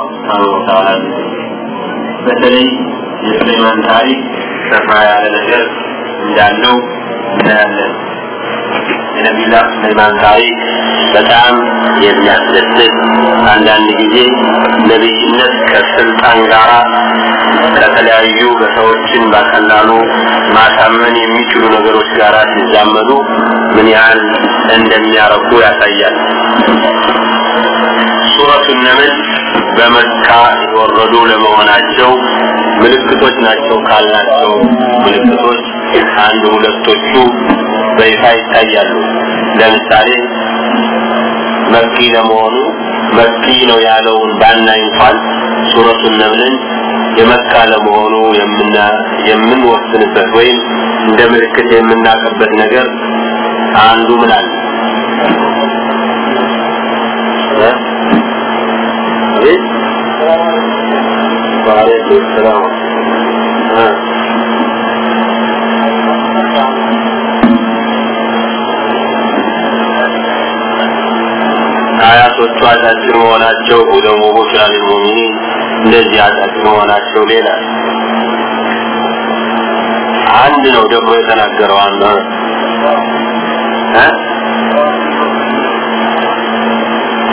ወተዓላ በተለይ የሱሌማን ታሪክ ሰፋ ያለ ነገር እንዳለው እናያለን። የነቢዩላህ ሱሌማን ታሪክ በጣም የሚያስደስት አንዳንድ ጊዜ ነቢይነት ከስልጣን ጋራ ከተለያዩ በሰዎችን በቀላሉ ማሳመን የሚችሉ ነገሮች ጋር ሲዛመዱ ምን ያህል እንደሚያረኩ ያሳያል። ሱረቱ ነምል በመካ የወረዱ ለመሆናቸው ምልክቶች ናቸው ካልናቸው ምልክቶች አንድ ሁለቶቹ በይፋ ይታያሉ። ለምሳሌ መኪ ለመሆኑ መኪ ነው ያለውን ባናይ እንኳን ሱረቱን ነምልን የመካ ለመሆኑ የምንወስንበት ወይም እንደ ምልክት የምናውቅበት ነገር አንዱ ምን? ወአለይኩም ሰላም አያቶቹ አጫጭር መሆናቸው ሁደሙ ቡሽራ ሊልሙእሚኒን እንደዚህ አጫጭር መሆናቸው ሌላ አንድ ነው ደግሞ የተናገረው አንዱ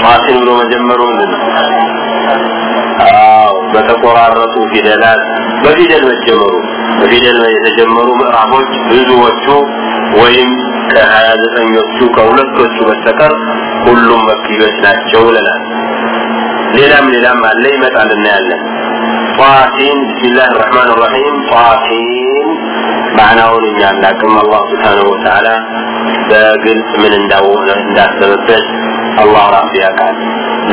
እ ፋሲል ብሎ መጀመሩ ምንድን ነው? አዎ በተቆራረጡ ፊደላት በፊደል መጀመሩ በፊደል የተጀመሩ ምዕራፎች ብዙዎቹ ወይም ከሀያ ዘጠኞቹ ከሁለቶቹ በስተቀር ሁሉም መክዮች ናቸው ብለናል። ሌላም ሌላም አለ ይመጣል እናያለን። ጧሲን ቢስሚላህ ራህማን ራሒም ጧሲን ማዕናውን እኛ አናውቅም። አላህ ስብሓነሁ ወተዓላ በግልጽ ምን እንዳወነ እንዳሰበበት አላህ ራሱ ያውቃል።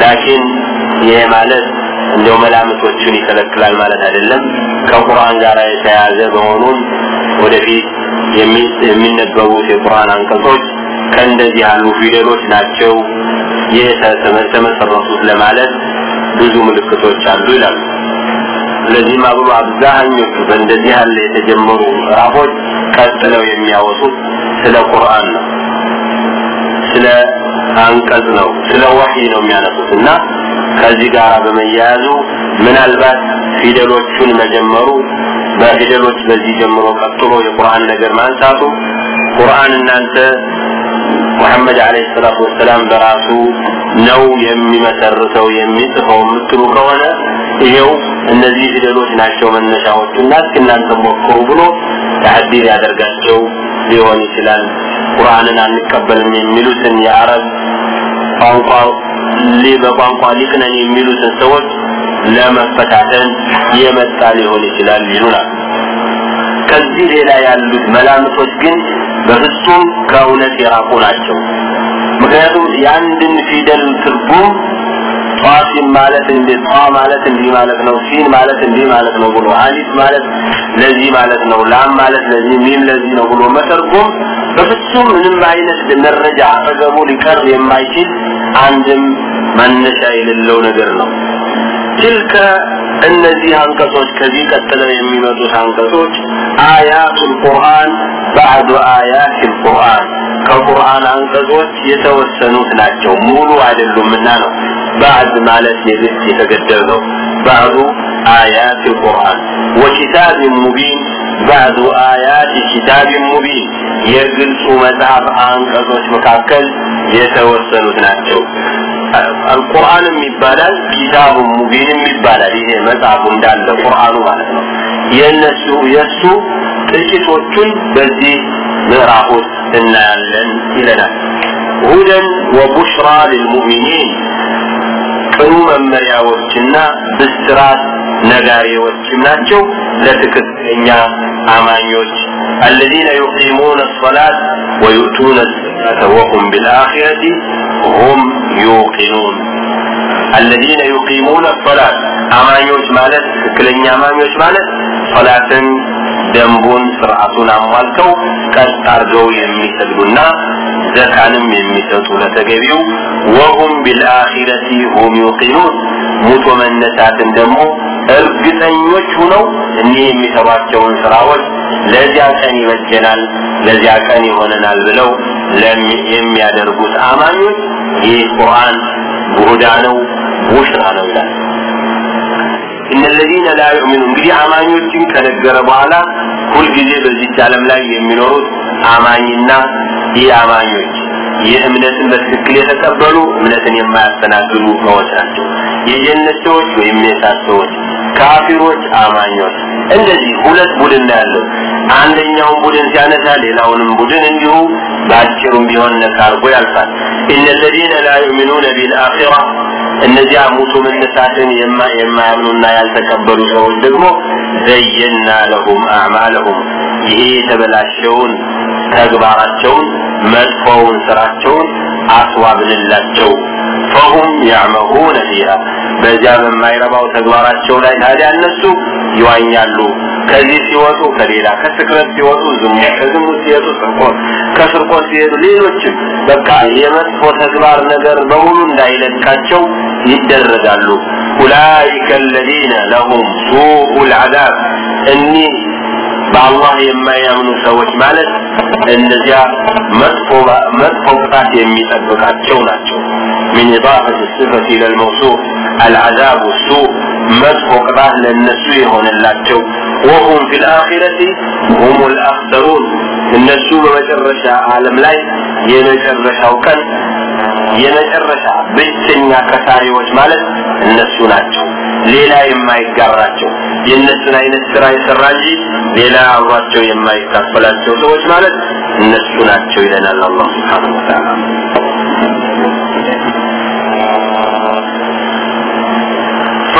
ላኪን ይሄ ማለት እንደው መላምቶችን ይከለክላል ማለት አይደለም። ከቁርአን ጋር የተያያዘ መሆኑን ወደፊት የሚነበቡት የቁርአን አንቀጾች ከእንደዚህ ያሉ ፊደሎች ናቸው የተመሰረቱት ለማለት ብዙ ምልክቶች አሉ ይላሉ። ስለዚህም አብሮ አብዛኞቹ በእንደዚህ ያለ የተጀመሩ ምዕራፎች ቀጥለው የሚያወሱት ስለ ቁርአን ነው፣ ስለ አንቀጽ ነው፣ ስለ ወህይ ነው የሚያነሱት። እና ከዚህ ጋር በመያያዙ ምናልባት ፊደሎቹን መጀመሩ በፊደሎች በዚህ ጀምሮ ቀጥሎ የቁርአን ነገር ማንሳቱ ቁርአን እናንተ ሙሐመድ አለይሂ ሰላቱ ወሰላም በራሱ ነው የሚመሰርተው የሚጽፈው የምትሉ ከሆነ ይሄው እነዚህ ፊደሎች ናቸው መነሻዎቹና እስኪ እናንተ ሞክሩ ብሎ ተሐዲድ ያደርጋቸው ሊሆን ይችላል። ቁርአንን አንቀበልም የሚሉትን የአረብ ቋንቋ በቋንቋ ሊቅነን የሚሉትን ሰዎች ለመፈታተን የመጣ ሊሆን ይችላል ይሉናል። ከዚህ ሌላ ያሉት መላምቶች ግን በፍጹም ከእውነት የራቁ ናቸው። ምክንያቱም የአንድን ፊደል ትርጉም ጧሲን ማለት እንደ ጧ ማለት እንዲህ ማለት ነው፣ ሲን ማለት እንዲህ ማለት ነው ብሎ አሊፍ ማለት ለዚህ ማለት ነው፣ ላም ማለት ለዚህ፣ ሚም ለዚህ ነው ብሎ መተርጎም በፍጹም ምንም አይነት መረጃ አጠገቡ ሊቀርብ የማይችል አንድም መነሻ የሌለው ነገር ነው። ትልከ እነዚህ አንቀጾች ከዚህ ቀጥለው የሚመጡት አንቀጾች አያቱል ቁርአን ባዕዱ አያቲል ቁርአን ከቁርአን አንቀጾች የተወሰኑት ናቸው፣ ሙሉ አይደሉምና ነው። ባዕድ ማለት የግድ የተገደበ ነው። ባዕዱ አያት ቁርአን ወኪታብ ሙቢን ባዕዱ አያት ኪታብ ሙቢን የግልጹ መጽሐፍ አንቀጾች መካከል የተወሰኑት ናቸው። አልቁርአንም ይባላል ኪታቡ ሙቢንም ይባላል። ይሄ መጽሐፉ እንዳለ ቁርአኑ ማለት ነው። የነሱ የሱ ጥቂቶቹን በዚህ ምዕራፍ ውስጥ እናያለን ይለናል። ሁደን ወቡሽራ ልልሙእሚኒን ቅኑ መመሪያዎችና ብስራት ነጋሪዎችም ናቸው ለትክክለኛ አማኞች الذين يقيمون الصلاة ويؤتون الزكاة وهم بالآخرة هم يوقنون الذين يقيمون الصلاة አማኞች ማለት ትክክለኛ አማኞች ማለት ሶላትን ደንቡን ስርዓቱን አሟልተው ቀጥ አድርገው የሚሰግዱና ዘካንም የሚሰጡ ለተገቢው ወሁም ቢልአኺረቲ ሁም ዩቂኑን ሙቶ መነሳትን ደግሞ እርግጠኞች ሁነው እኒህ የሚሰሯቸውን ስራዎች ለዚያ ቀን ይበጀናል ለዚያ ቀን ይሆነናል ብለው የሚያደርጉት አማኞች ይህ ቁርአን ቡዳ ነው ውሽራ ነው ይላል። እነለዚነ ላ ዩእሚኑ እንግዲህ አማኞችን ከነገረ በኋላ ሁልጊዜ በዚች ዓለም ላይ የሚኖሩት አማኝና ይህ አማኞች የእምነትን በትክክል የተቀበሉ እምነትን የማያስተናግዱ ሰዎች ናቸው የጀነት ሰዎች ወይም የእሳት ሰዎች ካፊሮች አማኞች። እንደዚህ ሁለት ቡድን ያለው። አንደኛውን ቡድን ሲያነሳ ሌላውንም ቡድን እንዲሁ በአጭሩም ቢሆን ነካ አድርጎ ያልፋል። እነ ለዚነ ላ ዩሚኑነ ቢልአኺራ እነዚያ ሙቱ መነሳትን የማያምኑና ያልተቀበሉ ሰዎች ደግሞ ዘየና ለሁም አዕማለሁም። ይሄ የተበላሸውን ተግባራቸውን መጥፎውን ስራቸውን አስዋብንላቸው ፈሁም ያዕመሁነ ፊሃ በዚያ በማይረባው ተግባራቸው ላይ ታዲያ እነሱ ይዋኛሉ ከዚህ ሲወጡ ከሌላ ከስክረት ሲወጡ ዝሙት ከዝሙት ሲወጡ ስርቆት ከስርቆት ሲሄዱ ሌሎችም በቃ የመጥፎ ተግባር ነገር በሙሉ እንዳይለቃቸው ይደረጋሉ ኡላይከ الذين لهم سوء العذاب እኒህ በአላህ የማያምኑ ሰዎች ማለት እነዚያ መጥፎ መጥፎ ቅጣት የሚጠብቃቸው ናቸው من إضافة الصفة إلى الموصوف العذاب السوء መጥፎ ቅጣት ለእነሱ የሆነላቸው وهم في الآخرة هم الأخسرون እነሱ በመጨረሻ ዓለም ላይ የመጨረሻው ቀን የመጨረሻ ብቸኛ ከሳሪዎች ማለት እነሱ ናቸው ሌላ የማይጋራቸው የእነሱን አይነት ስራ የሰራ እንጂ ሌላ አብሯቸው የማይካፈላቸው ሰዎች ማለት እነሱ ናቸው ይለናል አላህ ስብሓነሁ ወተዓላ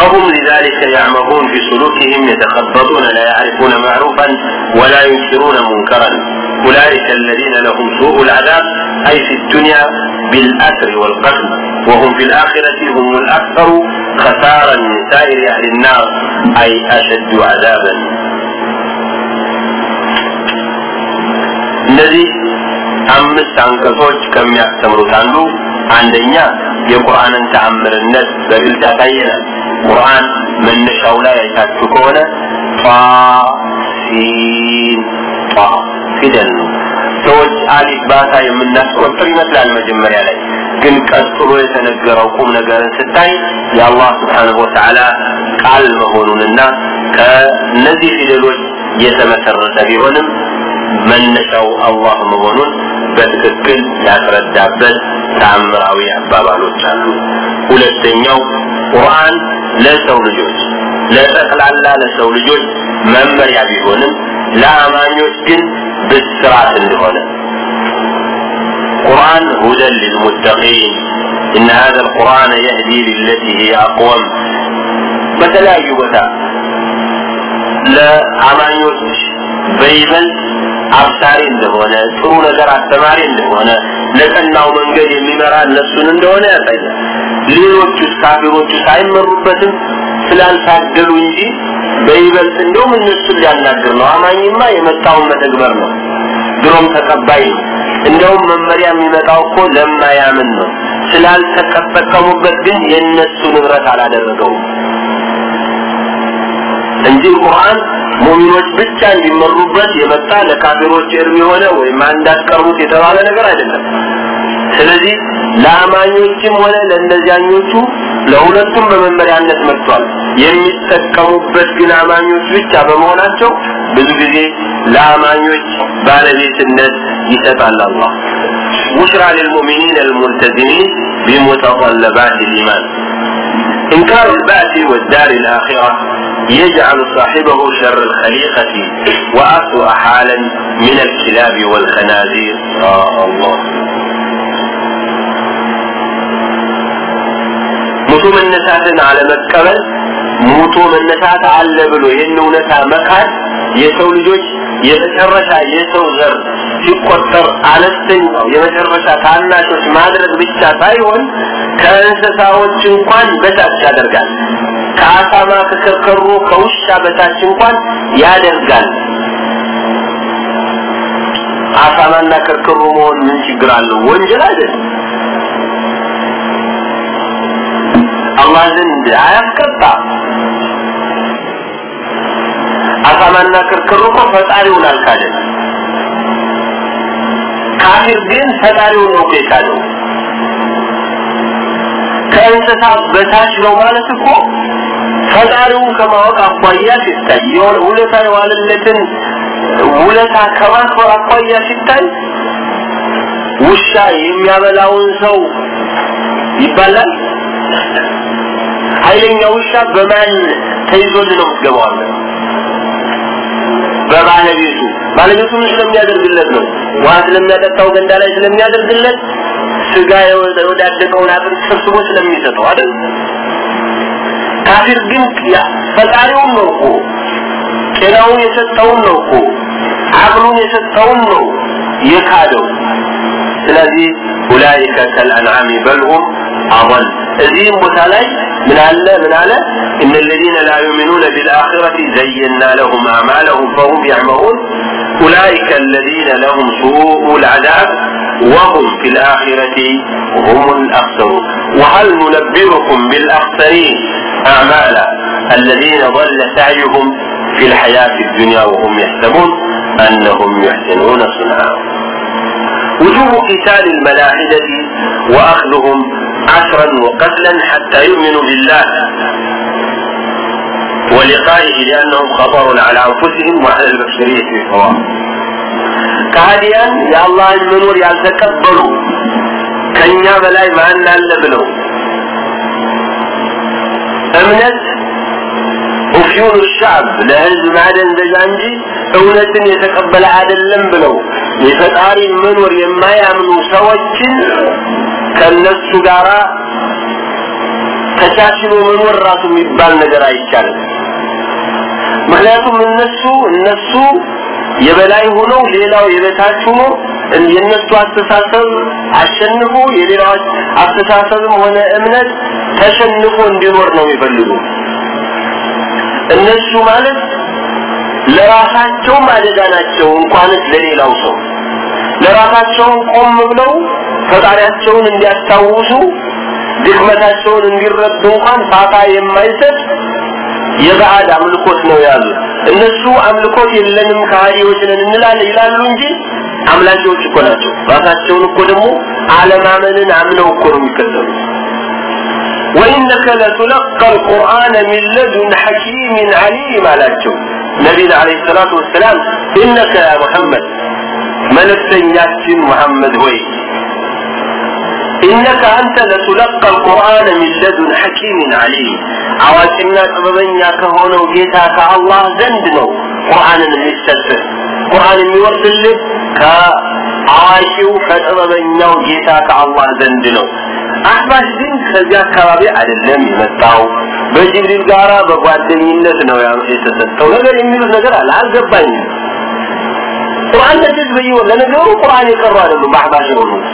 فهم لذلك يعمهون في سلوكهم يتخبطون لا يعرفون معروفا ولا ينكرون منكرا أولئك الذين لهم سوء العذاب أي في الدنيا بالأسر والقتل وهم في الآخرة هم الأكثر خسارا من سائر أهل النار أي أشد عذابا الذي አምስት አንቀጾች ከሚያስተምሩት አንዱ አንደኛ የቁርአንን ተአምርነት በግልጽ ያሳየናል ቁርአን መነሻው ላይ አይታችሁ ከሆነ ጧ ሲን ጧ ፊደል ነው። ሰዎች አሊፍ ባታ የምናስቆጥር ይመስላል መጀመሪያ ላይ። ግን ቀጥሎ የተነገረው ቁም ነገርን ስታይ የአላህ ስብሓንሁ ወተዓላ ቃል መሆኑንና ከእነዚህ ፊደሎች የተመሰረተ ቢሆንም መነሻው አላህ መሆኑን በትክክል ያስረዳበት ተአምራዊ አባባሎች አሉ። ሁለተኛው ቁርአን ለሰው ልጆች ለጠቅላላ ለሰው ልጆች መመሪያ ቢሆንም ለአማኞች ግን ብስራት እንደሆነ ቁርአን ሁደን للمتقين إن هذا القرآن يهدي للتي هي أقوم በተለያዩ ቦታ ለአማኞች በይበልጥ አብሳሪ እንደሆነ ጥሩ ነገር አስተማሪ እንደሆነ ለቀናው መንገድ የሚመራ እነሱን እንደሆነ ያሳያል ሌሎቹ ካፊሮቹ ሳይመሩበትም ስላልታደሉ እንጂ በይበልጥ እንደውም እነሱን ሊያናግር ነው። አማኝማ የመጣውን መተግበር ነው። ድሮም ተቀባይ ነው። እንደውም መመሪያ የሚመጣው እኮ ለማያምን ነው። ስላልተጠቀሙበት ግን የእነሱ ንብረት አላደረገውም እንጂ ቁርአን ሙሚኖች ብቻ እንዲመሩበት የመጣ ለካፊሮች እርም የሆነ ወይም እንዳትቀርቡት የተባለ ነገር አይደለም። ስለዚህ ለአማኞችም ሆነ ለእነዚያኞቹ ለሁለቱም በመመሪያነት መጥቷል የሚጠቀሙበት ግን አማኞች ብቻ በመሆናቸው ብዙ ጊዜ ለአማኞች ባለቤትነት ይሰጣል አላህ بشرى للمؤمنين الملتزمين بمتطلبات الإيمان إنكار البعث والدار الآخرة يجعل صاحبه شر الخليقة وأسوأ حالا من الكلاب والخنازير آه الله ሙቶ መነሳትን አለመቀበል ሙቶ መነሳት አለ ብሎ ይህን እውነታ መካድ የሰው ልጆች የመጨረሻ የሰው ዘር ሲቆጠር አነስተኛው የመጨረሻ ታናሾች ማድረግ ብቻ ሳይሆን ከእንስሳዎች እንኳን በታች ያደርጋል። ከአሳማ ከከርከሮ ከውሻ በታች እንኳን ያደርጋል። አሳማና ከርከሮ መሆን ምን ችግር አለው? ወንጀል አይደለም አላህ ዘንድ አያስቀጣ አሳማና ክርክሩ እኮ ፈጣሪውን አልካደም። ካፊር ግን ፈጣሪውን ነው የካደው። ከእንስሳ በታች ነው ማለት እኮ ፈጣሪውን ከማወቅ አኳያ ሲታይ ውለታ የዋለለትን ውለታ ከማክበር አኳያ ሲታይ ውሻ የሚያበላውን ሰው ይባላል ኃይለኛ ውሻ በማን ተይዞልህ ነው የምትገባው በባለቤቱ። ባለቤቱ ምን ስለሚያደርግለት ነው። ውሃ ስለሚያጠጣው ገንዳ ላይ ስለሚያደርግለት ስጋ የወዳደቀውን አጥንት ሰብስቦ ስለሚሰጠው አይደል? ካፊር ግን ፈጣሪውን ነው እኮ። ጤናውን የሰጠውን ነው እኮ። አቅሉን የሰጠውን ነው የካደው። ስለዚህ ኡላይከ ከልአንዓሚ በልሁም አضل እዚህም ቦታ ላይ من قال من قال إن الذين لا يؤمنون بالآخرة زينا لهم أعمالهم فهم يعمهون. أولئك الذين لهم سوء العذاب وهم في الآخرة هم الأخسرون. وهل ننبئكم بالأخسرين أعمالا الذين ضل سعيهم في الحياة الدنيا وهم يحسبون أنهم يحسنون صنعا؟ وجوب قتال الملاحدة وأخذهم عسرا وقتلا حتى يؤمنوا بالله ولقائه لأنهم خطر على أنفسهم وعلى البشرية سواء كهديان يا الله المنور يتكبروا كنيا بلاي ما أن بلو እምነት ኡፊዩን ሻዕብ ለህዝብ ማደንዘዣ እንጂ እውነትን የተቀበለ አይደለም ብለው የፈጣሪ መኖር የማያምኑ ሰዎችን ከነሱ ጋራ ተቻችሎ መኖር ራሱ የሚባል ነገር አይቻልም። ምክንያቱም እነሱ እነሱ የበላይ ሆነው ሌላው የበታች ሆኖ የነሱ አስተሳሰብ አሸንፎ የሌላው አስተሳሰብም ሆነ እምነት ተሸንፎ እንዲኖር ነው የሚፈልጉ እነሱ ማለት ለራሳቸውም አደጋ ናቸው እንኳንስ ለሌላው ሰው ለራሳቸውን ቆም ብለው ፈጣሪያቸውን እንዲያስታውሱ ድክመታቸውን እንዲረዱ እንኳን ፋታ የማይሰጥ የባዕድ አምልኮት ነው ያሉት እነሱ አምልኮት የለንም ከሃዲዎች ነን እንላለን ይላሉ እንጂ አምላኪዎች እኮ ናቸው ራሳቸውን እኮ ደግሞ አለማመንን አምነው እኮ ነው የሚከተሉት وإنك لتلقى القرآن من لدن حكيم عليم አላቸው ነቢይ عليه الصلاة والسلام إنك يا محمد መልእክተኛችን መሐመድ ሆይ ኢነከ አንተ ለቱለቀ አልቁርአን ሚን ሐኪምን አሊም አዋቂና ጥበበኛ ከሆነው ጌታ ከአላህ ዘንድ ነው ቁርአንን የሚሰጥህ። ቁርአን የሚወርድልህ ከአዋቂው ከጥበበኛው ጌታ ከአላህ ዘንድ ነው። አህባሽ ግን ከዚህ አካባቢ አይደለም የመጣው። በጅብሪል ጋራ በጓደኝነት ነው የተሰጠው። ነገር የሚሉት ነገር አለ። አልገባኝም። ቁርአን ተጅዝ በይወ ለነገሩ ቁርአን የቀሩ አይደሉም አህባሽ የሆኑት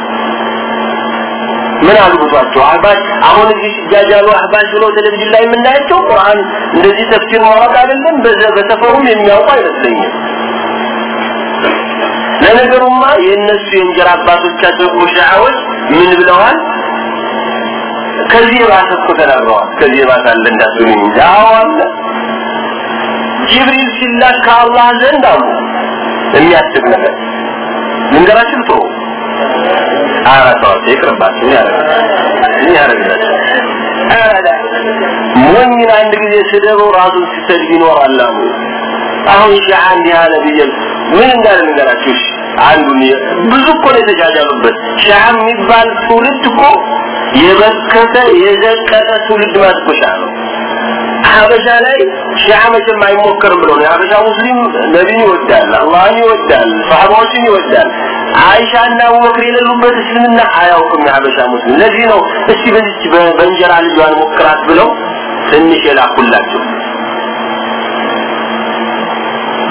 ምን አግብቷቸው? አህባሽ አሁን እዚህ ሲጃጃሉ አህባሽ ብለው ቴሌቪዥን ላይ የምናያቸው ቁርአን እንደዚህ ተፍሲር ማወቅ አይደለም በሰፈሩም የሚያውቁ አይመስለኝም። ለነገሩማ የእነሱ የእንጀራ አባቶቻቸው ሙሻዎች ምን ብለዋል? ከዚህ የባሰ እኮ ተናግረዋል። ከዚህ የባሰ አለ እንዳትሉኝ አዎ አለ። ጅብሪል ሲላክ ከአላህ ዘንድ አሉ የሚያስብ ነገር። ልንገራችሁ ጥሩ። አራታዎች ይቅርባችሁ ምን ያደርግላችሁ ሞኝን አንድ ጊዜ ስደበው ራሱን ሲሰድብ ይኖራል አሉ አሁን ሺዓ እንዲህ አለ ብዬ ምን እንዳለ ንገራችሁ? አንዱን ብዙ እኮ ነው የተጃጃሉበት ሺዓ የሚባል ትውልድ እኮ የበከተ የዘቀጠ ትውልድ ማስቆሻ ነው ሀበሻ ላይ ሺዓ መቼም አይሞከርም ብሎ ነው። የሀበሻ ሙስሊም ነቢን ይወዳል አላህን ይወዳል ሰሃባዎችን ይወዳል። አይሻና አቡበክር የሌሉበት እስልምና አያውቅም የሀበሻ ሙስሊም። ለዚህ ነው እስቲ በዚች በእንጀራ ልጇን ሞክራት ብለው ትንሽ የላኩላቸው።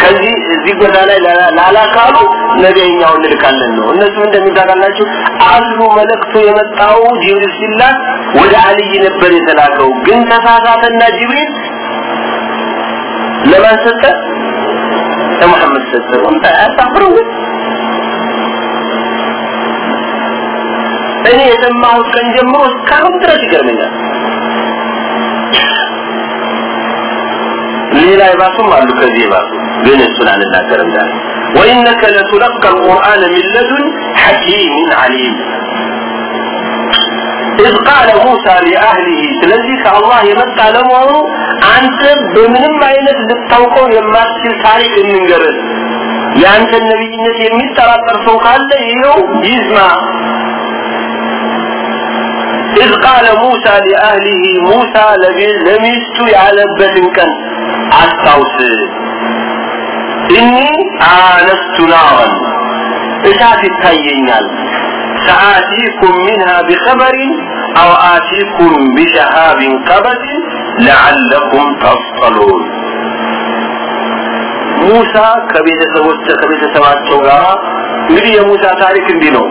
ከዚህ እዚህ ቦታ ላይ ላላካሉ ነገኛው እንልካለን ነው። እነሱ እንደሚታቃላችሁ አሉ መልእክቱ የመጣው ጅብሪል ሲላክ ወደ አልይ ነበር የተላከው ግን ተሳሳተና ጅብሪል ለማን ሰጠ ለሙሐመድ ሰጠ ወንታ አታፍረው እኔ የሰማሁት ቀን ጀምሮ እስካሁን ድረስ ይገርመኛል ሌላ የባሱም አሉ ከዚህ የባሱ ግን እሱን አንናገርም ዛሬ وإنك لتلقى القرآن من لدن حكيم عليم إذ قال موسى لأهله ስለዚህ ከአላህ የመጣ ለመሆኑ አንተ በምንም አይነት ልታውቀው የማትችል ታሪክ እንንገርህ የአንተን ነቢይነት የሚጠራጠር ሰው ካለ ይኸው ይዝማ إذ قال موسى لأهله موسى لميست ያለበትን ቀን አስታውስ إني آنست نارا እሳት ይታየኛል سآتيكم منها بخبر أو آتيكم بشهاب قبس لعلكم تصطلون ሙሳ ከቤተሰቦች ከቤተሰባቸው ጋር እንግዲህ የሙሳ ታሪክ እንዲህ ነው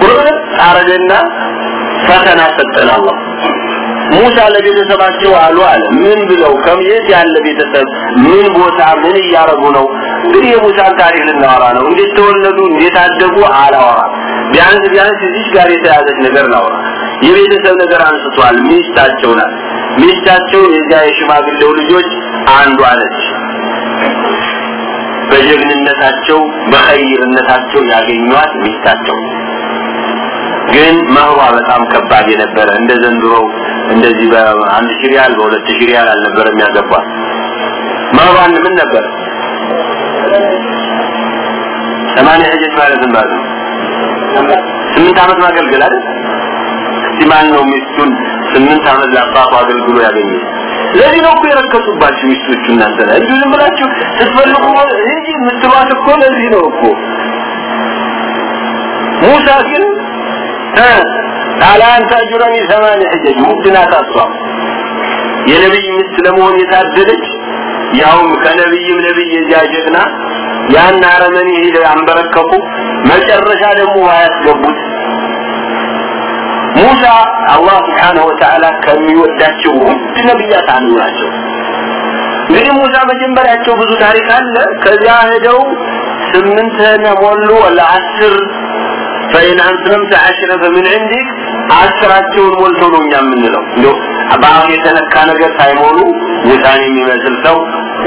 ቁርጥ አረገና ፈተና ሰጠን አላህ ሙሳ ለቤተሰባቸው አሉ አለ። ምን ብለው? ከየት ያለ ቤተሰብ? ምን ቦታ? ምን እያረጉ ነው? እንግዲህ የሙሳን ታሪክ ልናወራ ነው። እንዴት ተወለዱ? እንዴት አደጉ? አላወራ ቢያንስ ቢያንስ እዚህ ጋር የተያዘች ነገር ናወራ የቤተሰብ ነገር አንስቷል። ሚስታቸው ናት። ሚስታቸው የዚያ የሽማግሌው ልጆች አንዷ ነች። በጀግንነታቸው በኸይርነታቸው ያገኟት ሚስታቸው ግን መህሯ በጣም ከባድ የነበረ እንደ ዘንድሮ እንደዚህ በአንድ ሺህ በሁለት ሺህ ሪያል አልነበረም ያገቧት መህሯን ምን ነበር? ሰማንያ ሂጀት ማለት ምን ስምንት ዓመት ማገልገል አይደል? እስቲ ነው ሚስቱን ስምንት ዓመት ለአባቱ አገልግሎ ያገኘ ለዚህ ነው እኮ የረከሱባችሁ ሚስቶቹ እናንተ ላይ። እንዲሁ ዝም ብላችሁ ስትፈልጉ እንጂ የምትሏት እኮ ለዚህ ነው እኮ። ሙሳ ግን አጅረኒ ሰማንያ ሂጀት ውድና ታሷ የነቢይ ሚስት ለመሆን የታደለች ያውም ከነቢይም ነቢይ የዚያ ጀግና ያን አረመኔ ሄደው አንበረከኩ መጨረሻ ደግሞ ያስገቡት ሙሳ አላህ ስብሓንሁ ወተዓላ ከሚወዳቸው ውድ ነቢያት አንዱ ናቸው። እንግዲህ ሙሳ መጀመሪያቸው ብዙ ታሪክ አለ። ከዚያ ሄደው ስምንት ሞሉ ወላ አስር ፈኢን አንስለምተ አሽረ ፈምን ዕንዲክ አስራቸውን ሞልተው ነው እኛ የምንለው። እንዲሁ በአፍ የተነካ ነገር ሳይሞሉ ውሳኔ የሚመስል ሰው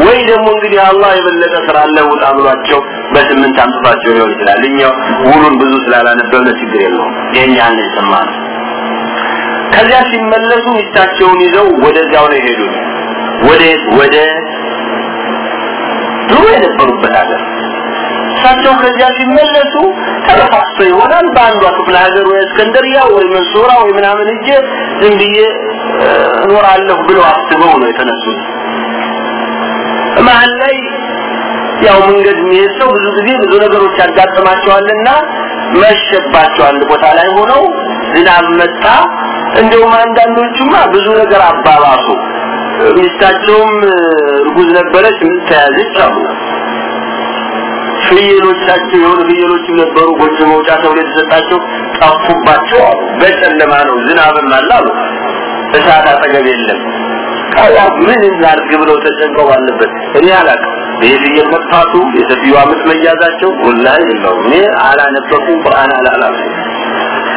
ወይ ደግሞ እንግዲህ አላህ የበለጠ ስራ አለ ውጣ ብሏቸው በስምንት አምጥቷቸው ሊሆን ይችላል። እኛ ውሉን ብዙ ስላላነበብነ ችግር የለውም። ያህል የሰማ ነው ከዚያ ሲመለሱ ሚስታቸውን ይዘው ወደዚያው ነው የሄዱት። ወደ ወደ ድሮ የነበሩበት ሀገር እሳቸው ከዚያ ሲመለሱ ተረፋፍቶ ይሆናል። በአንዷ ክፍለ ሀገር ወይ እስከንደሪያ ወይ መንሱራ ወይ ምናምን እጄ ዝም እኖራለሁ ብለው አስበው ነው የተነሱት። መሀል ላይ ያው መንገድ የሚሄድ ሰው ብዙ ጊዜ ብዙ ነገሮች ያጋጥማቸዋልና መሸባቸው አንድ ቦታ ላይ ሆነው ዝናብ መጣ። እንደውም አንዳንዶቹማ ብዙ ነገር አባባሱ። ሚስታቸውም እርጉዝ ነበረች ምን ተያዘች አሉ ፍየሎቻቸው የሆኑ ፍየሎችም ነበሩ ጎጆ መውጫ ተብሎ የተሰጣቸው ጠፉባቸው። በጨለማ ነው ዝናብም አለ አሉ። እሳት አጠገብ የለም። ቃላ ምን እናርግ ብለው ተጨንቀው ባለበት እኔ አላውቅም። ይሄ ፍየል መጥፋቱ የሰፊዋ ምጥ መያዛቸው ወላሂ የለውም። እኔ አላነበኩም ቁርአን አላላም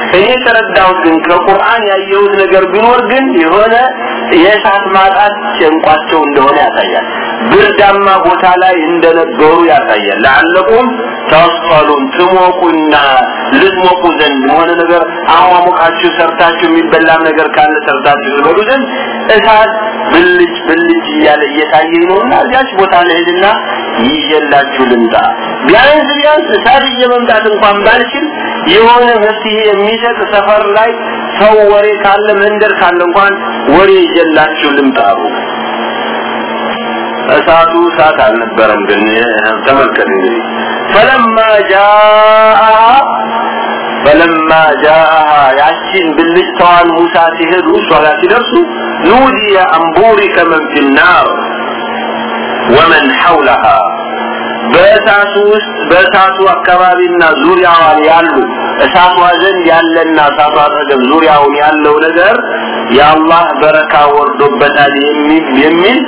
እኔ የተረዳሁት ግን ከቁርአን ያየሁት ነገር ቢኖር ግን የሆነ የእሳት ማጣት ጨንቋቸው እንደሆነ ያሳያል ብርዳማ ቦታ ላይ እንደነበሩ ያሳያል። ለዓለኩም ተስፈሉን ትሞቁና ልትሞቁ ዘንድ የሆነ ነገር አሟሙቃችሁ ሰርታችሁ የሚበላም ነገር ካለ ሰርታችሁ ትበሉ ዘንድ እሳት ብልጭ ብልጭ እያለ እየታየኝ ነውና እዚያች ቦታ ልሄድና ይዤላችሁ ልምጣ። ቢያንስ ቢያንስ እሳት እየመምጣት እንኳን ባልችል የሆነ መፍትሄ የሚሰጥ ሰፈር ላይ ሰው ወሬ ካለ መንደር ካለ እንኳን ወሬ ይዤላችሁ ልምጣ እሳቱ እሳት አልነበረም ግን ተመልከት እንግዲህ። ፈለማ ጃአ ፈለማ ጃአ ያቺን ብልጭታዋን ሙሳ ሲሄዱ እሷ ጋር ሲደርሱ ኑዲየ አንቡሪከ መን ፊናር ወመን ሐውለሃ። በእሳቱ ውስጥ በእሳቱ አካባቢና ዙሪያዋን ያሉ እሳቷ ዘንድ ያለና እሳቷ አጠገብ ዙሪያውን ያለው ነገር የአላህ በረካ ወርዶበታል የሚል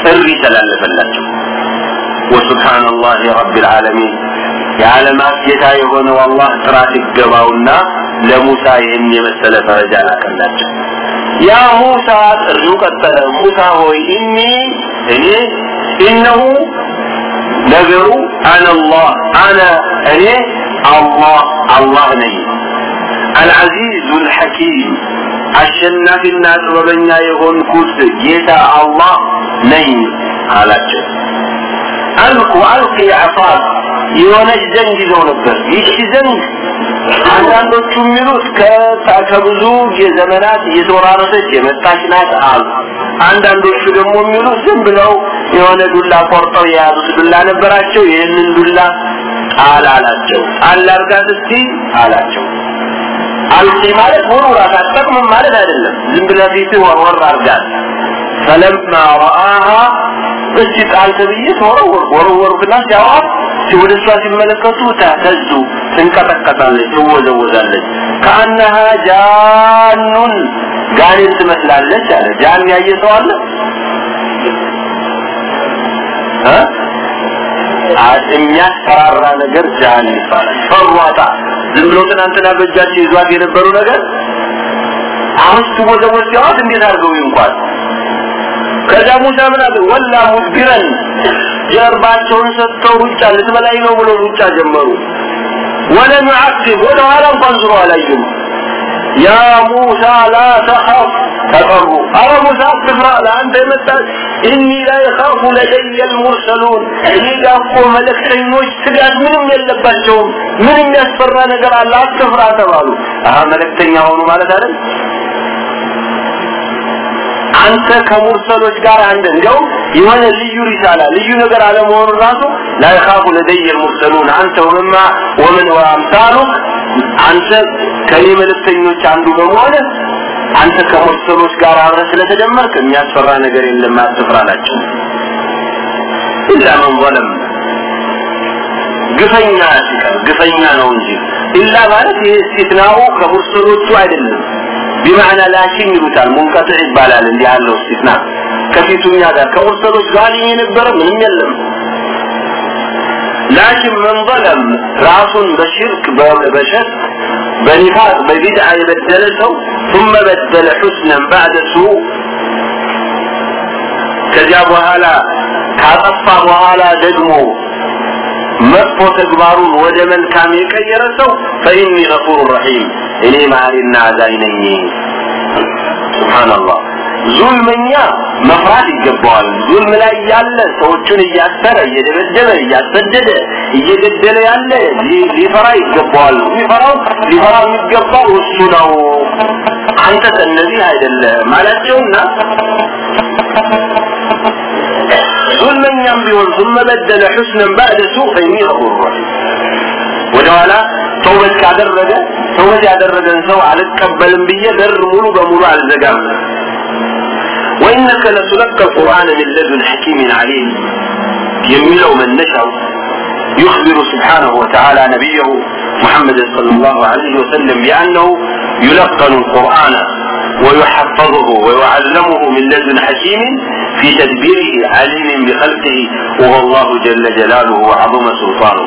ጥሪ ተላለፈላቸው ወስብሓን ላህ ረብ ልዓለሚን የዓለማት ጌታ የሆነው አላህ ጥራት ይገባውና ለሙሳ ይህን የመሰለ ፈረጃ ላከላቸው ያ ሙሳ ጥሪው ቀጠለ ሙሳ ሆይ እኒ እኔ እነሁ ነገሩ አነ ላህ አነ እኔ አላህ አላህ ነኝ አልዓዚዙ ልሐኪም አሸናፊና ጥበበኛ የሆንኩት ጌታ አላህ ነኝ አላቸው። አልቁ አልቂ አፋት የሆነች ዘንግ ይዘው ነበር። ይቺ ዘንግ አንዳንዶቹ የሚሉት ከብዙ የዘመናት እየተወራረሰች የመጣች ናት አሉ። አንዳንዶቹ ደግሞ የሚሉት ዝም ብለው የሆነ ዱላ ቆርጠው የያዙት ዱላ ነበራቸው። ይህንን ዱላ ጣል አላቸው። ጣል አርጋት እስቲ አላቸው አልቂ ማለት ወርውራት አትጠቅምም ማለት አይደለም? ዝም ብለህ ፊትህ ወርወር አርጋት ፈለማ ረአሃ እስቲ ጣል ተብዬ ተወረወር ወረወሩትና ሲያዋት ወደ እሷ ሲመለከቱ ተህተዙ ትንቀጠቀጣለች ትወዘወዛለች። ከአነሃ ጃኑን ጋኔን ትመስላለች አለ። ጃን ያየ ሰው አለ? የሚያስፈራራ ነገር ጃን ይባላል። ፈሯታ ዝም ብሎ ትናንትና በእጃቸው ይዟት የነበሩ ነገር? አሁን ስትወዘወዝ ሲያዋት እንዴት አድርገው ይንኳል? ከዛ ሙሳ ምን አለ? ወላ ሙድቢረን ጀርባቸውን ሰጥተው ሩጫ ልትበላይ ነው ብሎ ሩጫ ጀመሩ። ወለም ዐቅብ ወደ ኋላ እንኳን ዙሮ አላዩም። ያ ሙሳ ላ ተኸፍ። ተቀሩ አረ ሙሳ አትፍራ ለአንተ የመጣ እኒ ላ የኻፉ ለደየ ልሙርሰሉን። እኔ ጋር እኮ መለክተኞች ስጋት ምንም የለባቸውም። ምን የሚያስፈራ ነገር አለ አትፍራ ተባሉ። አሀ መለክተኛ ሆኑ ማለት አይደል አንተ ከሙርሰሎች ጋር አንድ እንደው የሆነ ልዩ ሪሳላ ልዩ ነገር አለመሆኑ ራሱ ላ ይኻፉ ለደየ ልሙርሰሉን አንተ ወመማ ወመን ወአምሳሉክ አንተ ከኔ መልእክተኞች አንዱ በመሆነ አንተ ከሙርሰሎች ጋር አብረ ስለተደመርክ የሚያስፈራ ነገር የለም አትፍራ አላቸው ኢላ መን ظلم ግፈኛ ሲቀር ግፈኛ ነው እንጂ ኢላ ማለት ይሄ እስቲትናው ከሙርሰሎቹ አይደለም ቢማዕና ላኪን ይሉታል ሙንቀጥዕ ይባላል እንዲህ ያለው እስቲትና ከፊቱኛ ጋር ከሙርሰሎች ጋር የነበረ ምንም የለም ላኪን መን ظلم ራሱን በሽርክ በሸክ በኒፋቅ በቢድዓ የበደለ ሰው ثم بدل حسنا بعد سوء ከዚያ በኋላ ካጠፋ በኋላ ደግሞ መጥፎ ተግባሩን ወደ መልካም የቀየረ ሰው ፈኢኒ ገፉር ረሒም እኔ ማሪና አዛኝ ነኝ። ሱብሃንአላህ። ዙልመኛ መፍራት ይገባዋል። ዙልም ላይ ያለ ሰዎችን እያሰረ እየደበደበ እያሰደደ እየገደለ ያለ ሊፈራ ይገባዋል። ሊፈራው ሊፈራ የሚገባው እሱ ነው። አንተ እነዚህ አይደለ ማለቸውና ዙልመኛም ቢሆን ثم بدل حسنا بعد سوء فإني غفور رحيم ወደኋላ ተውበት ካደረገ ተውበት ያደረገን ሰው አልቀበልም ብዬ በር ሙሉ በሙሉ አልዘጋም وإنك لتلقى القرآن من لدن حكيم عليم يميلو من نشأ يخبر سبحانه وتعالى نبيه محمد صلى الله عليه وسلم بأنه يلقن القرآن ويحفظه ويعلمه من لدن حكيم في تدبيره عليم بخلقه وهو الله جل جلاله وعظم سلطانه.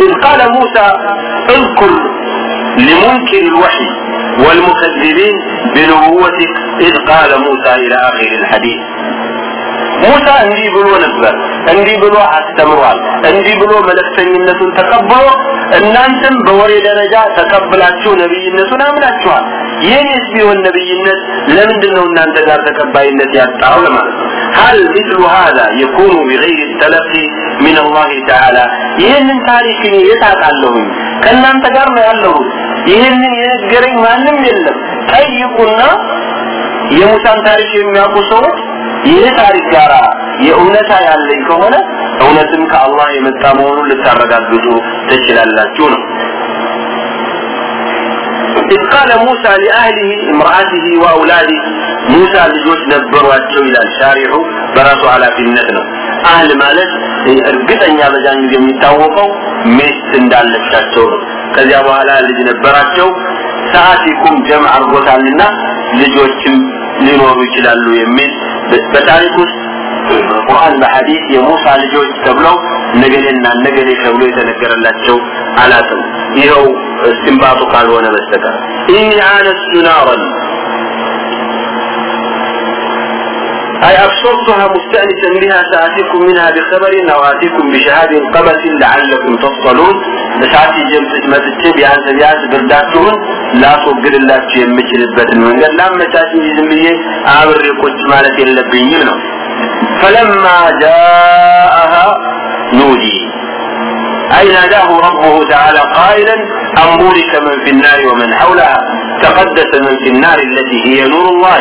إذ قال موسى اذكر لمنكر الوحي والمكذبين بنبوتك. إذ قال موسى إلى آخر الحديث ሙሳ እንዲህ ብሎ ነበር እንዲህ ብሎ አስተምሯል እንዲህ ብሎ መለክተኝነቱን ተቀብሎ እናንተም በወሬ ደረጃ ተቀብላችሁ ነብይነቱን አምናችኋል ይህንስ ቢሆን ነብይነት ለምንድን ነው እናንተ ጋር ተቀባይነት ያጣው ለማለት ነው هل مثل هذا يكون بغير التلقي من الله تعالى ይህንን ታሪክ እኔ የታውቃለሁኝ ከእናንተ ጋር ነው ያለሁት ይህንን የነገረኝ ማንም የለም ጠይቁና የሙሳን ታሪክ የሚያውቁ ሰዎች ይህ ታሪክ ጋር የእውነታ ያለኝ ከሆነ እውነትም ከአላህ የመጣ መሆኑን ልታረጋግጡ ትችላላችሁ ነው إذ قال موسى لأهله امرأته وأولاده موسى ልጆች ነበሯቸው ይላል ሻሪሑ በራሱ ኃላፊነት ነው አህል ማለት እርግጠኛ በዛን ጊዜ የሚታወቀው ሚስት እንዳለቻቸው ነው ከዚያ በኋላ ልጅ ነበራቸው ሰዓቲኩም ጀምዕ አድርጎታልና ልጆችም ሊኖሩ ይችላሉ የሚል በታሪክ ውስጥ ቁርአን በሐዲስ የሙሳ ልጆች ተብለው ነገሌና ነገሌ ተብሎ የተነገረላቸው አላቅም ይኸው استنباط ካልሆነ በስተቀር ኢኒ አነስቱ ናረን أي أبصرتها مستأنسا بها سآتيكم منها بخبر أو آتيكم بشهاد قبس لعلكم تصطلون بساعتي جمت متتي بيان سبيان برداتون ላስወግድላችሁ የምችልበትን መንገድ ላመቻች እንጂ ዝም ብዬ አብሬ ቁጭ ማለት የለብኝም ነው فلما جاءها نودي أي ناداه ربه تعالى قائلا أن بورك من في النار ومن حولها تقدس من في النار التي هي نور الله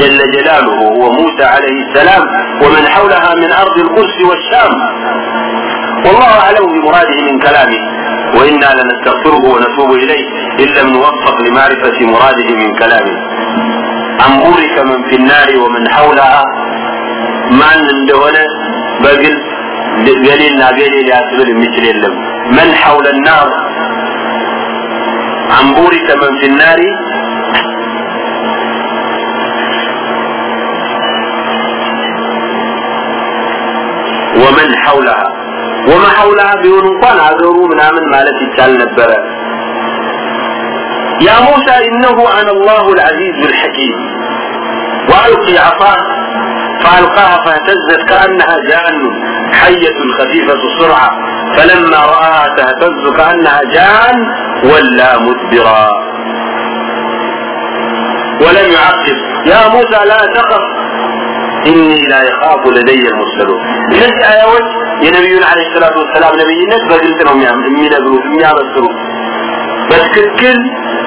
جل جلاله وموسى عليه السلام ومن حولها من أرض القدس والشام والله أعلم بمراده من كلامه وإنا لنستغفره ونتوب إليه إن لم نوفق لمعرفة مراده من كلامه. أم أورك من في النار ومن حولها؟ من دونه بقل قليل نابيلي لأسبل مثل اللم من حول النار؟ عن بورك من في النار؟ ومن حولها؟ وما حولها ቢሆን እንኳን አገሩ ምናምን ማለት ይቻል ነበረ يا موسى إنه أنا الله العزيز الحكيم وألقي عصاه فألقاها فاهتزت كأنها جان حية خفيفة السرعة فلما رآها تهتز كأنها جان ولا مدبرا ولم يعقب يا موسى لا تخف ኢኒ ላ የኻፉ ለደየ ሙርሰሉን እነዚህ አያዎች የነቢዩን አለ ሰላቱ ወሰላም ነቢይነት በግልጽ ነው የሚነግሩት የሚያበስሩት በትክክል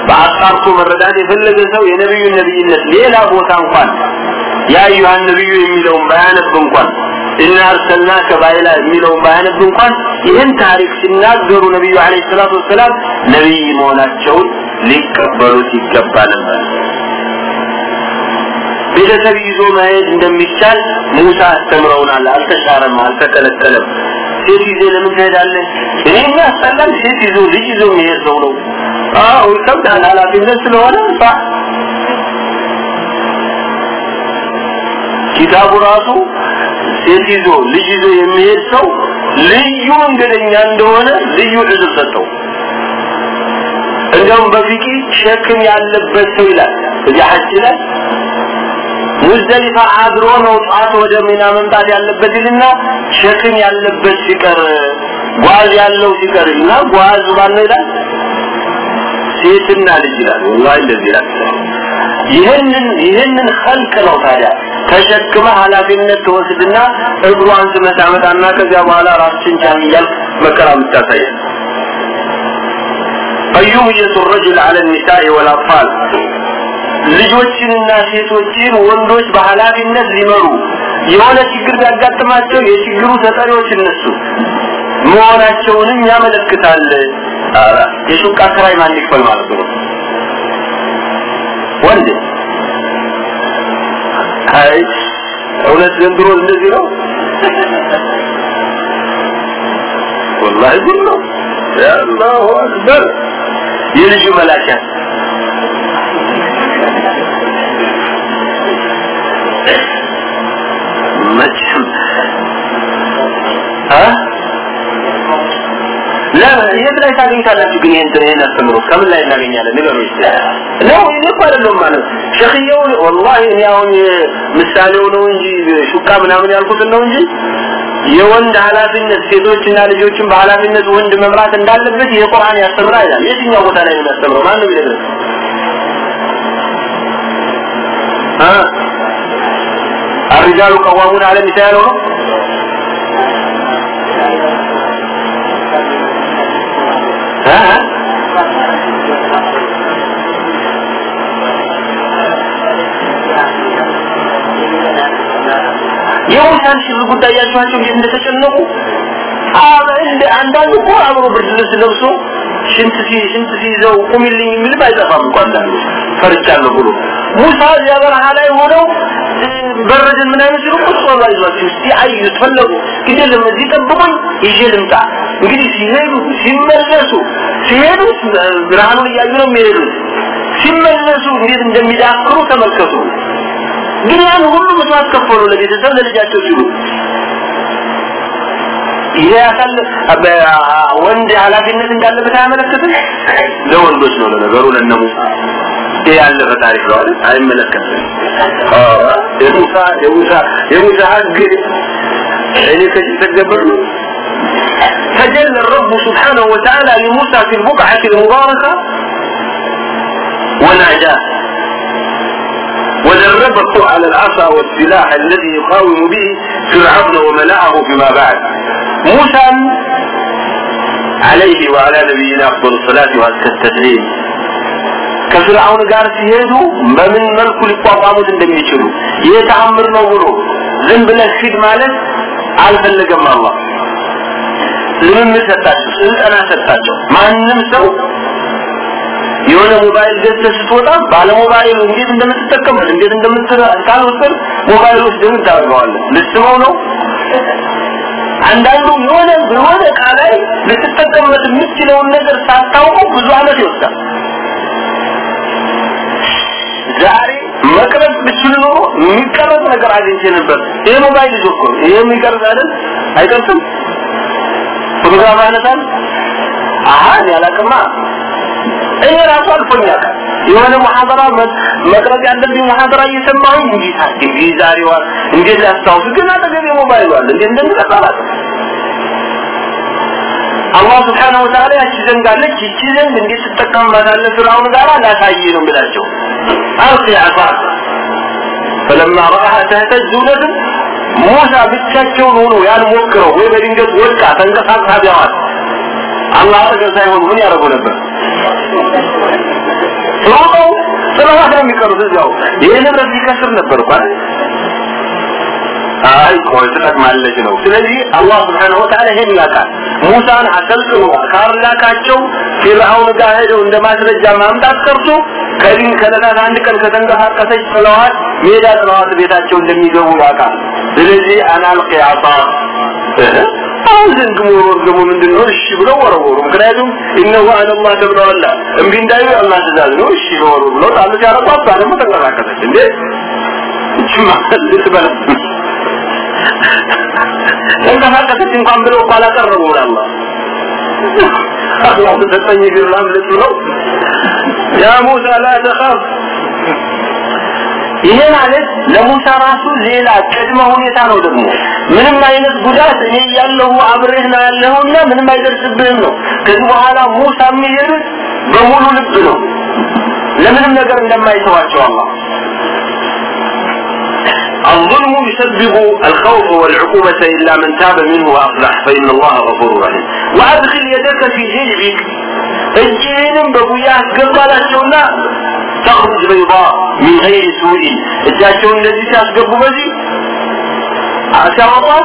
በአጣርቶ መረዳት የፈለገ ሰው የነቢዩን ነቢይነት ሌላ ቦታ እንኳን ያ አዩሃን ነቢዩ የሚለውን ባያነብ እንኳን እና አርሰልናከ ባይላ የሚለውን ባያነብ እንኳን ይህን ታሪክ ሲናገሩ ነቢዩ አለ ሰላቱ ወሰላም ነቢይ መሆናቸውን ሊቀበሉት ይገባ ነበር። ቤተሰብ ይዞ መሄድ እንደሚቻል ሙሳ አስተምረውናል አልተሻረም አልተከለከለም ሴት ይዜ ለምን ትሄዳለህ? እኔ የሚያስጠላል ሴት ይዞ ልጅ ይዞ የሚሄድ ሰው ነው። አዎ ይከብዳል። ኃላፊነት ስለሆነ ሳ ኪታቡ ራሱ ሴት ይዞ ልጅ ይዞ የሚሄድ ሰው ልዩ መንገደኛ እንደሆነ ልዩ ዕዝር ሰጠው። እንደውም በፊቂ ሸክም ያለበት ሰው ይላል። እዚህ ሐጅ ላይ ሙዝደሊፋ አድሮ ነው ጧት ወደ ሚና መምጣት ያለበት ይልና ሸክም ያለበት ሲቀር ጓዝ ያለው ሲቀር እና ጓዝ ማን ይላል ሴትና ልጅ ይላል ወላሂ እንደዚህ ይላል ይህንን ይህንን ኸልቅ ነው ታዲያ ተሸክመ ኃላፊነት ትወስድና እግሯን ስመታመጣና ከዚያ በኋላ ራስችን ቻል እያልክ መከራ የምታሳያል قيومية الرجل على النساء والأطفال ልጆችንና ሴቶችን ወንዶች በኃላፊነት ሊመሩ የሆነ ችግር ቢያጋጥማቸው የችግሩ ተጠሪዎች እነሱ መሆናቸውንም ያመለክታል። የሱቅ አከራይ ማን ይክፈል ማለት ነው? ወንድ። አይ እውነት ዘንድሮ እንደዚህ ነው? ወላሂ ጉድ ነው። ያ አላሁ አክበር። የልጁ መላኪያ የት ላይ ታገኝታላችሁ ግን ይህን ይህን አስተምሮ? ከምን ላይ እናገኛለን? ንገሩ ነው እኔ እኮ አይደለም ማለት ሸክየው ወላሂ እኔ ምሳሌው ነው እንጂ ሹካ ምናምን ያልኩትን ነው እንጂ የወንድ ኃላፊነት ሴቶችና ልጆችን በኃላፊነት ወንድ መምራት እንዳለበት ይሄ ቁርአን ያስተምራል ይላል። የትኛው ቦታ ላይ ነው የሚያስተምረው? ማን ነው የሚነግረን አርጃሉ ቀዋሙን አለ ኒሳ ያለው የውሻን ሽር ጉዳይ ያያችኋቸው እንዴት እንደተጨነቁ? እንደ አንዳንዱ እኮ አብሮ ብርድ ልብስ ለብሶ ሽንት ሲ ሽንት ሲይዘው ቁሚልኝ የሚልም አይጠፋም እንኳን ፈርቻለሁ ብሎ ሙሳ እዚያ በረሃ ላይ ሆነው በረድን ምናምን ሲሉ ቁጭ ብሎ አይዟችሁ እስቲ አዩት ፈለጉ ግን የለም እዚህ ጠብቁኝ ልምጣ። እንግዲህ ሲሄዱ ሲመለሱ ሲሄዱ ብርሃኑን እያዩ ነው የሚሄዱት። ሲመለሱ እንዴት እንደሚዳክሩ ተመልከቱ። ግን ያን ሁሉ መስዋዕት ከፈሉ ለቤተሰብ ለልጃቸው ሲሉ። ይሄ ያሳል ወንድ ኃላፊነት እንዳለበት አያመለክትም? ለወንዶች ነው ለነገሩ ለነሙ ያለፈ ታሪክ ነው አይመለከትም የሙሳ የሙሳ የሙሳ ህግ እኔ ከተገበር ነው تجلى الرب سبحانه وتعالى لموسى في البقعة المباركة ونعجاه ودربه على العصا والسلاح الذي يقاوم به فرعون وملأه فيما بعد موسى عليه وعلى نبينا افضل الصلاه وازكى التسليم ከፍርዓውን ጋር ሲሄዱ በምን መልኩ ሊቋቋሙት እንደሚችሉ ይህ ተአምር ነው ብሎ ዝም ብለህ ሂድ ማለት አልፈለገም አላህ ልምምድ ሰጣቸው ስልጠና ሰጣቸው። ማንም ሰው የሆነ ሞባይል ገዝተህ ስትወጣ ባለ ሞባይሉ እንዴት እንደምትጠቀምበት እንዴት እንደምትታልወስድ ሞባይል ውስጥ ደግሞ ታደርገዋለህ ልስመው ነው? አንዳንዱ የሆነ የሆነ እቃ ላይ ልትጠቀምበት የምትችለውን ነገር ሳታውቀው ብዙ አመት ይወስዳል ዛሬ መቅረጽ ብችል ኖሮ የሚቀረጽ ነገር አግኝቼ ነበር። ይሄ ሞባይል ይዞ እኮ ይሄ የሚቀርጽ አይደል? አይቀርጽም ፎቶግራፍ ያነሳል አሀ ያላቅማ እኔ ራሱ አልፎኛል የሆነ ሙሐደራ መቅረጽ ያለብኝ ሙሐደራ እየሰማሁኝ እንዲህ እንዲህ ዛሬዋ እንዴት ላስታውስ? ግን አጠገቤ ሞባይሉ አለ። እንዴት እንደሚቀርጽ አላህ ስብሓነሁ ወተዓላ ያቺ ዘንግ አለች። እንዴት ትጠቀምባታለህ? ፍርዓውን ጋር ላሳይ ነው ብላቸው አርቂ አሳ ፈለማ ረአሃ ተህተዝ ነድም ሙሳ ብቻቸውን ሆኖ ያልሞክረው ወይ በድንገት ወድቃ ተንቀሳቅሳ ቢያዋት አላህ አረገ ሳይሆን ምን ያደረጉ ነበር? ጥሩ ነው ጥለዋት ነው የሚቀሩት እዚያው ይህ ንብረት ሊከስር ነበር እኳ አይ ቆይ ትጠቅማለች ነው። ስለዚህ አላህ ስብሓነሁ ወተዓላ ይሄን ያውቃል ሙሳን አሰልጥኖ ካላካቸው ፊርዓውን ጋር ሄደው እንደ ማስረጃ ማምጣት ቀርቶ ከዲን ከለታት አንድ ቀን ከተንቀሳቀሰች ጥለዋት ሜዳ ጥለዋት ቤታቸው እንደሚገቡ ያውቃል። ስለዚህ አናልቂ አሳ አሁን ዘንግ መወርወር ደግሞ ምንድን ነው እሺ ብለው ወረወሩ። ምክንያቱም እነሁ አለላህ ተብለዋላ እምቢ እንዳዩ አላህ ትእዛዝ ነው። እሺ ወሩ ብለው ጣሉ ሲያረቋት ደግሞ ተንቀሳቀሰች እንዴ? እችማ ልትበላ ተንቀሳቀሰች እንኳን ብለው እኮ አላቀረቡ አላህ አላህ ተሰጠኝ ላምልጥ ብለው ያ ሙሳ ላ ተኻፍ ይሄ ማለት ለሙሳ ራሱ ሌላ ቅድመ ሁኔታ ነው ደግሞ ምንም አይነት ጉዳት እኔ ያለሁ አብሬህ ነው ያለሁና ምንም አይደርስብህም ነው ከዚህ በኋላ ሙሳ የሚሄዱት በሙሉ ልብ ነው ለምንም ነገር እንደማይተዋቸው አላህ الظلم يسبب الخوف والعقوبة إلا من تاب منه وأفلح فإن الله غفور رحيم. وأدخل يدك في جيبك. الجين بقياس قلت على شونا تخرج بيضاء من غير سوء. إذا شون الذي تاس قبو بذي عشان الله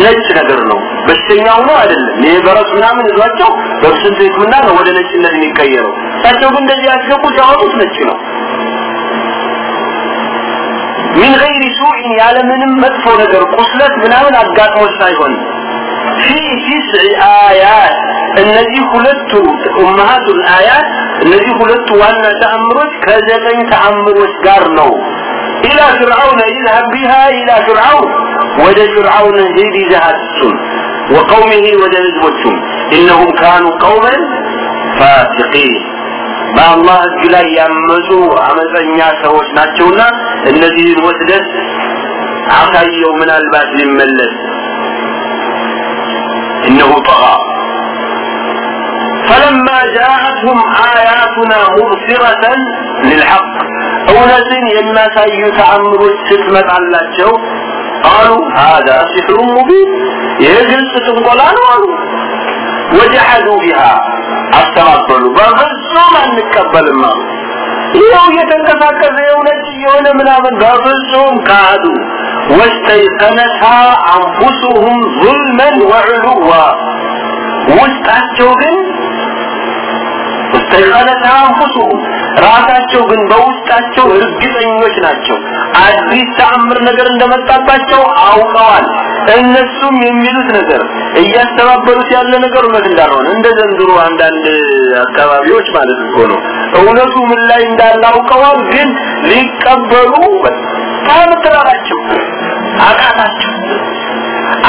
لا يتقدرنا بس سينا الله أدل. ليه برسنا من الوجه بس انت يكون ولا نشي الذي نكيره. فأنت يقول الذي أتقبو جاوبت نشينا ሚን ገይሪ ሱኢን ያለምንም መጥፎ ነገር ቁስለት ምናምን አጋጥሞች ሳይሆን ፊ እነዚህ ሁለቱ ኡመሃቱል አያት እነዚህ ሁለቱ ዋና ተአምሮች ከዘጠኝ ተአምሮች ጋር ነው። ኢላ ፍርዓውን ይዝሀብ ቢሃ ኢላ ፍርዓውን ወደ ፍርዓውን ሂድ ይዘሃት እሱን ወደ ህዝቦቹም። ኢነሁም ካኑ ቀውመን ፋሲቂን። በአላህ ህግ ላይ ያመፁ አመፀኛ ሰዎች ናቸውና እነዚህን ወስደት አሳየው ምናልባት ሊመለስ إنه طغى فلما جاءتهم آياتنا مبصرة للحق أولا يما سيو تعمر ستمت على الشو قالوا هذا سحر مبين يجل ستنقلان قالوا وجحدوا بها አስተባበሉ። በፍጹም አንቀበልም አሉ። ይኸው እየተንቀሳቀሰ የሆነች የሆነ ምናምን በፍጹም ካዱ ወስተይቀነታ አንፉሱሁም ዙልመን ወዕሉዋ። ውስጣቸው ግን ወስተይቀነታ አንፉሱሁም ራሳቸው ግን በውስጣቸው እርግጠኞች ናቸው። አዲስ ተአምር ነገር እንደመጣባቸው አውቀዋል። እነሱም የሚሉት ነገር እያስተባበሉት ያለ ነገር እውነት እንዳልሆነ እንደ ዘንድሮ አንዳንድ አካባቢዎች ማለት እኮ ነው። እውነቱ ምን ላይ እንዳለ አውቀዋል ግን ሊቀበሉ በጣም ተራራቸው አቃታቸው።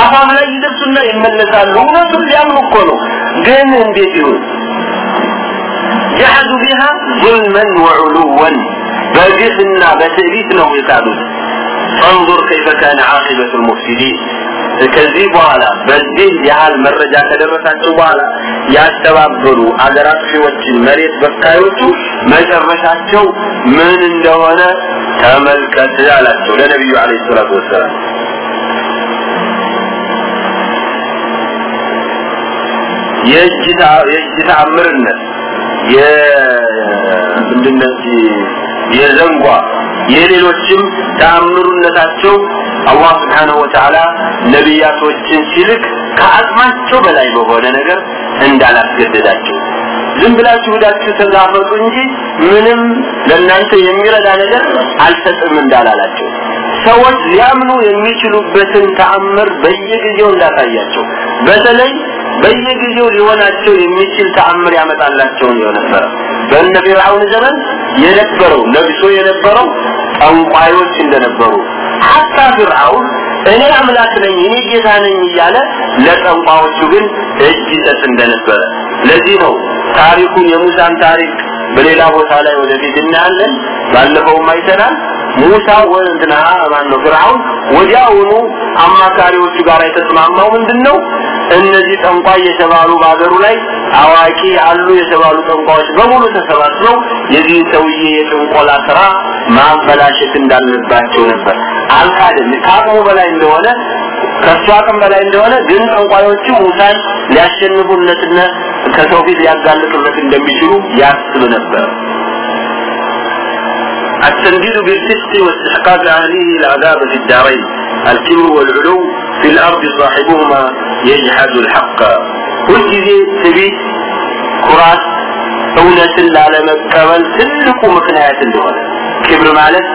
አፋም ላይ ይደርሱና ይመለሳሉ። እውነቱን ሊያምኑ እኮ ነው። ግን እንዴት ይሁን جحدوا بها ظلما وعلوا بجسنا بتأليت ነው የካዱት فانظر كيف كان عاقبة المفسدين ከዚህ በኋላ በዚህ ያህል መረጃ ከደረሳቸው በኋላ ያስተባበሩ አገር አጥፊዎችን መሬት በካዮቹ መጨረሻቸው ምን እንደሆነ ተመልከት አላቸው ለነቢዩ አለይሂ ሰላቱ ወሰላም የእጅ ተአምርነት የምንድነው የዘንጓ የሌሎችም ተአምሩነታቸው አላህ Wa Ta'ala ነቢያቶችን ሲልክ ከአቅማቸው በላይ በሆነ ነገር እንዳላስገደዳቸው። ዝም ብላችሁ ሄዳችሁ ተጋፈጡ እንጂ ምንም ለእናንተ የሚረዳ ነገር አልሰጥም እንዳላላቸው። ሰዎች ሊያምኑ የሚችሉበትን ተአምር በየጊዜው እንዳሳያቸው። በተለይ በየጊዜው ሊሆናቸው የሚችል ተአምር ያመጣላቸው ነበር በእነ ዘመን የነበረው ነግሶ የነበረው ጠንቋዮች እንደነበሩ ሐታ ፊርዓውን እኔ አምላክ ነኝ እኔ ጌታ ነኝ እያለ ለጠንቋዮቹ ግን እጅ ይሰጥ እንደነበረ። ለዚህ ነው ታሪኩን የሙሳን ታሪክ በሌላ ቦታ ላይ ወደፊት እናያለን። ባለፈውም አይተናል። ሙሳ ወንድና ማን ነው ፍርዓውን ወዲያውኑ አማካሪዎቹ ጋር የተስማማው ምንድነው እነዚህ ጠንቋይ የተባሉ በአገሩ ላይ አዋቂ አሉ የተባሉ ጠንቋዮች በሙሉ ተሰባስበው የዚህ ሰውዬ የጥንቆላ ስራ ማበላሸት እንዳለባቸው ነበር አልካድም ከአቅሙ በላይ እንደሆነ ከሱ አቅም በላይ እንደሆነ ግን ጠንቋዮቹ ሙሳን ሊያሸንፉነትና ከሰው ፊት ሊያጋልጡለት እንደሚችሉ ያስብ ነበር التنديد بالفسق واستحقاق أهله العذاب في الدارين الكبر والعلو في الأرض صاحبهما يجحد الحق كل ጊዜ ትዕቢት ኩራት እውነትን ላለመቀበል ትልቁ ምክንያት እንደሆነ ክብር ማለት